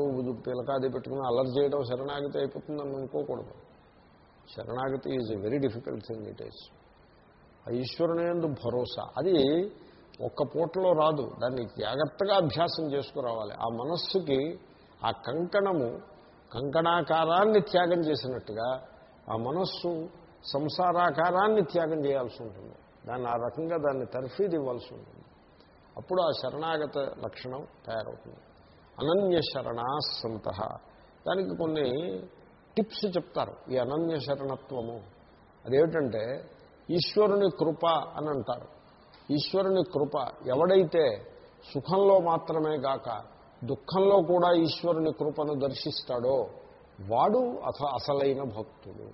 పిలకాది పెట్టుకుని అల్లరి చేయడం శరణాగతి అయిపోతుందని అనుకోకూడదు. శరణాగతి is a very difficult thing it is ఈశ్వరుని ఎందు భరోసా. అది ఒక్క పూటలో రాదు. దాన్ని జాగ్రత్తగా అభ్యాసం చేసుకురావాలి. ఆ మనస్సుకి ఆ కంకణము కంకణాకారాన్ని త్యాగం చేసినట్టుగా ఆ మనస్సు సంసారాకారాన్ని త్యాగం చేయాల్సి ఉంటుంది. దాన్ని ఆ రకంగా దాన్ని తర్ఫీది ఇవ్వాల్సి ఉంటుంది. అప్పుడు ఆ శరణాగత లక్షణం తయారవుతుంది. అనన్య శరణా సంత దానికి కొన్ని టిప్స్ చెప్తారు ఈ అనన్య శరణత్వము అదేమిటంటే ఈశ్వరుని కృప అని అంటారు ఈశ్వరుని కృప ఎవడైతే సుఖంలో మాత్రమే గాక దుఃఖంలో కూడా ఈశ్వరుని కృపను దర్శిస్తాడో వాడు అథ అసలైన భక్తుడు.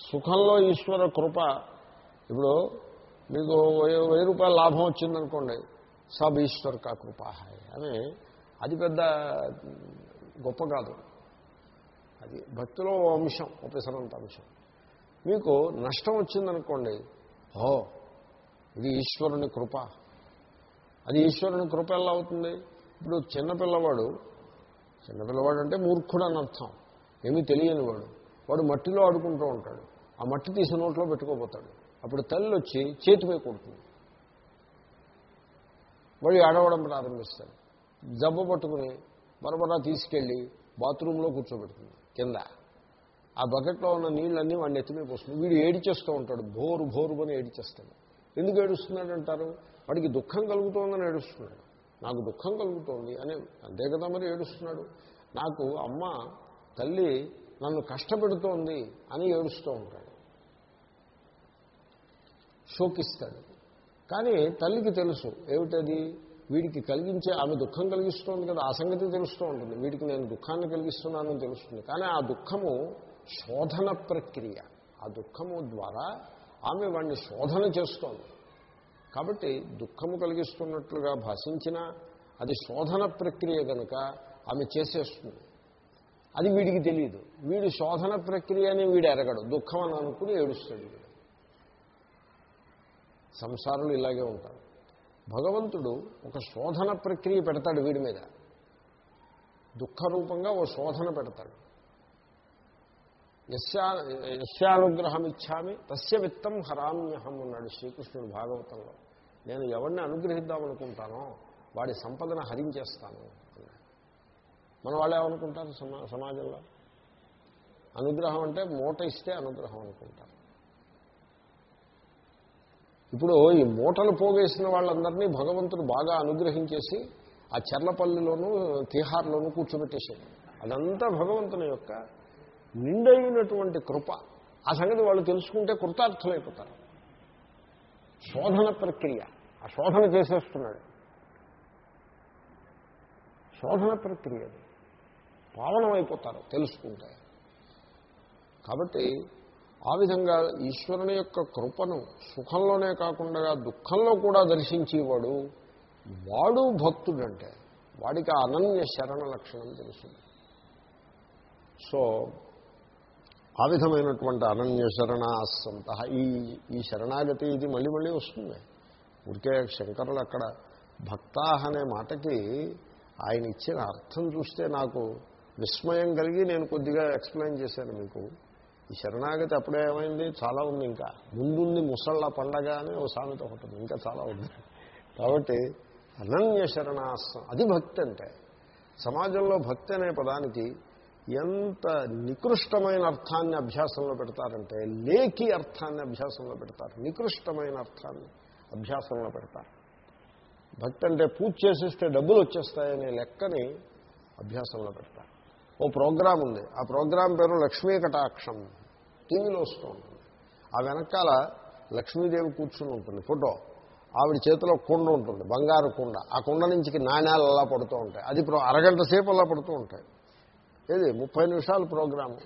సుఖంలో ఈశ్వర కృప ఇప్పుడు మీకు వెయ్యి రూపాయల లాభం వచ్చిందనుకోండి సబ్ ఈశ్వర్ కా కృపాహాయ్ అని అది పెద్ద గొప్ప కాదు. అది భక్తిలో ఓ అంశం ఉపసరంత అంశం. మీకు నష్టం వచ్చిందనుకోండి ఓ ఇది ఈశ్వరుని కృప. అది ఈశ్వరుని కృప ఎలా అవుతుంది. ఇప్పుడు చిన్నపిల్లవాడు చిన్నపిల్లవాడు అంటే మూర్ఖుడు అని అర్థం. ఏమీ తెలియని వాడు. వాడు మట్టిలో ఆడుకుంటూ ఉంటాడు. ఆ మట్టి తీసి నోట్లో పెట్టుకోపోతాడు అప్పుడు తల్లి వచ్చి చేతిపై కొడుతుంది. వాడు ఆడవడం ప్రారంభిస్తాడు. జబ్బ పట్టుకుని బరబరా తీసుకెళ్ళి బాత్రూంలో కూర్చోబెడుతుంది కింద. ఆ బకెట్లో ఉన్న నీళ్ళన్నీ వాడిని ఎత్తిమే పోస్తుంది. వీడు ఏడిచేస్తూ ఉంటాడు. భోరు భోరు అని ఏడిచేస్తాడు. ఎందుకు ఏడుస్తున్నాడంటారు? వాడికి దుఃఖం కలుగుతోందని ఏడుస్తున్నాడు. నాకు దుఃఖం కలుగుతోంది అని అంతే కదా మరి ఏడుస్తున్నాడు. నాకు అమ్మ తల్లి నన్ను కష్టపెడుతోంది అని ఏడుస్తూ ఉంటాడు. శోకిస్తాడు. కానీ తల్లికి తెలుసు. ఏమిటది? వీడికి కలిగించే ఆమె దుఃఖం కలిగిస్తోంది కదా. ఆ సంగతి తెలుస్తూ ఉంటుంది. వీడికి నేను దుఃఖాన్ని కలిగిస్తున్నానని తెలుస్తుంది. కానీ ఆ దుఃఖము శోధన ప్రక్రియ. ఆ దుఃఖము ద్వారా ఆమె వాడిని శోధన చేస్తోంది. కాబట్టి దుఃఖము కలిగిస్తున్నట్లుగా భాషించినా అది శోధన ప్రక్రియ కనుక ఆమె చేసేస్తుంది. అది వీడికి తెలియదు వీడు శోధన ప్రక్రియని వీడు ఎరగడు. దుఃఖం అని అనుకుని ఏడుస్తాడు వీడు. సంసారులు ఇలాగే ఉంటారు. భగవంతుడు ఒక శోధన ప్రక్రియ పెడతాడు వీడి మీద. దుఃఖరూపంగా ఓ శోధన పెడతాడు. యస్యానుగ్రహం ఇచ్చామి తస్య విత్తం హరామ్యహం అన్నాడు శ్రీకృష్ణుడు భాగవతంలో. నేను ఎవరిని అనుగ్రహిద్దామనుకుంటానో వాడి సంపదను హరించేస్తాను మన వాళ్ళు ఏమనుకుంటారు సమా సమాజంలో? అనుగ్రహం అంటే మూట ఇస్తే అనుగ్రహం అనుకుంటారు. ఇప్పుడు ఈ మూటలు పోగేసిన వాళ్ళందరినీ భగవంతుడు బాగా అనుగ్రహించేసి ఆ చెర్లపల్లిలోనూ తిహార్లోనూ కూర్చోబెట్టేశాడు. అదంతా భగవంతుని యొక్క నిండైనటువంటి కృప. ఆ సంగతి వాళ్ళు తెలుసుకుంటే కృతార్థులైపోతారు. శోధన ప్రక్రియ. ఆ శోధన చేసేస్తున్నాడు. శోధన ప్రక్రియ అది. పావనమైపోతారు తెలుసుకుంటే. కాబట్టి ఆ విధంగా ఈశ్వరుని యొక్క కృపను సుఖంలోనే కాకుండా దుఃఖంలో కూడా దర్శించేవాడు వాడు భక్తుడంటే వాడికి అనన్య శరణ లక్షణం తెలుస్తుంది. సో ఆ విధమైనటువంటి అనన్య శరణాసంత. ఈ ఈ శరణాగతి ఇది మళ్ళీ మళ్ళీ వస్తుంది. ఊరికే శంకరులు అక్కడ భక్తా అనే మాటకి ఆయన ఇచ్చిన అర్థం చూస్తే నాకు విస్మయం కలిగి నేను కొద్దిగా ఎక్స్ప్లెయిన్ చేశాను మీకు. ఈ శరణాగతి అప్పుడే ఏమైంది? చాలా ఉంది ఇంకా. ముందుంది ముసళ్ళ పండగ అని ఓ సామెత ఒకటి ఉంది. ఇంకా చాలా ఉంది. కాబట్టి అనన్య శరణాసం అది భక్తి అంటే. సమాజంలో భక్తి అనే పదానికి ఎంత నికృష్టమైన అర్థాన్ని అభ్యాసంలో పెడతారంటే లేఖి అర్థాన్ని అభ్యాసంలో పెడతారు. నికృష్టమైన అర్థాన్ని అభ్యాసంలో పెడతారు. భక్తి అంటే పూజ చేసేస్తే డబ్బులు వచ్చేస్తాయనే లెక్కని అభ్యాసంలో పెడతారు. ఓ ప్రోగ్రాం ఉంది. ఆ ప్రోగ్రాం పేరు లక్ష్మీ కటాక్షం. టీవీలో వస్తూ ఉంటుంది. ఆ వెనకాల లక్ష్మీదేవి కూర్చుని ఉంటుంది. ఫోటో. ఆవిడ చేతిలో కుండ ఉంటుంది. బంగారు కుండ. ఆ కుండ నుంచి నాణ్యాలు అలా పడుతూ ఉంటాయి. అది ప్రో అరగంట సేపు అలా పడుతూ ఉంటాయి. ఏది ముప్పై నిమిషాల ప్రోగ్రాము?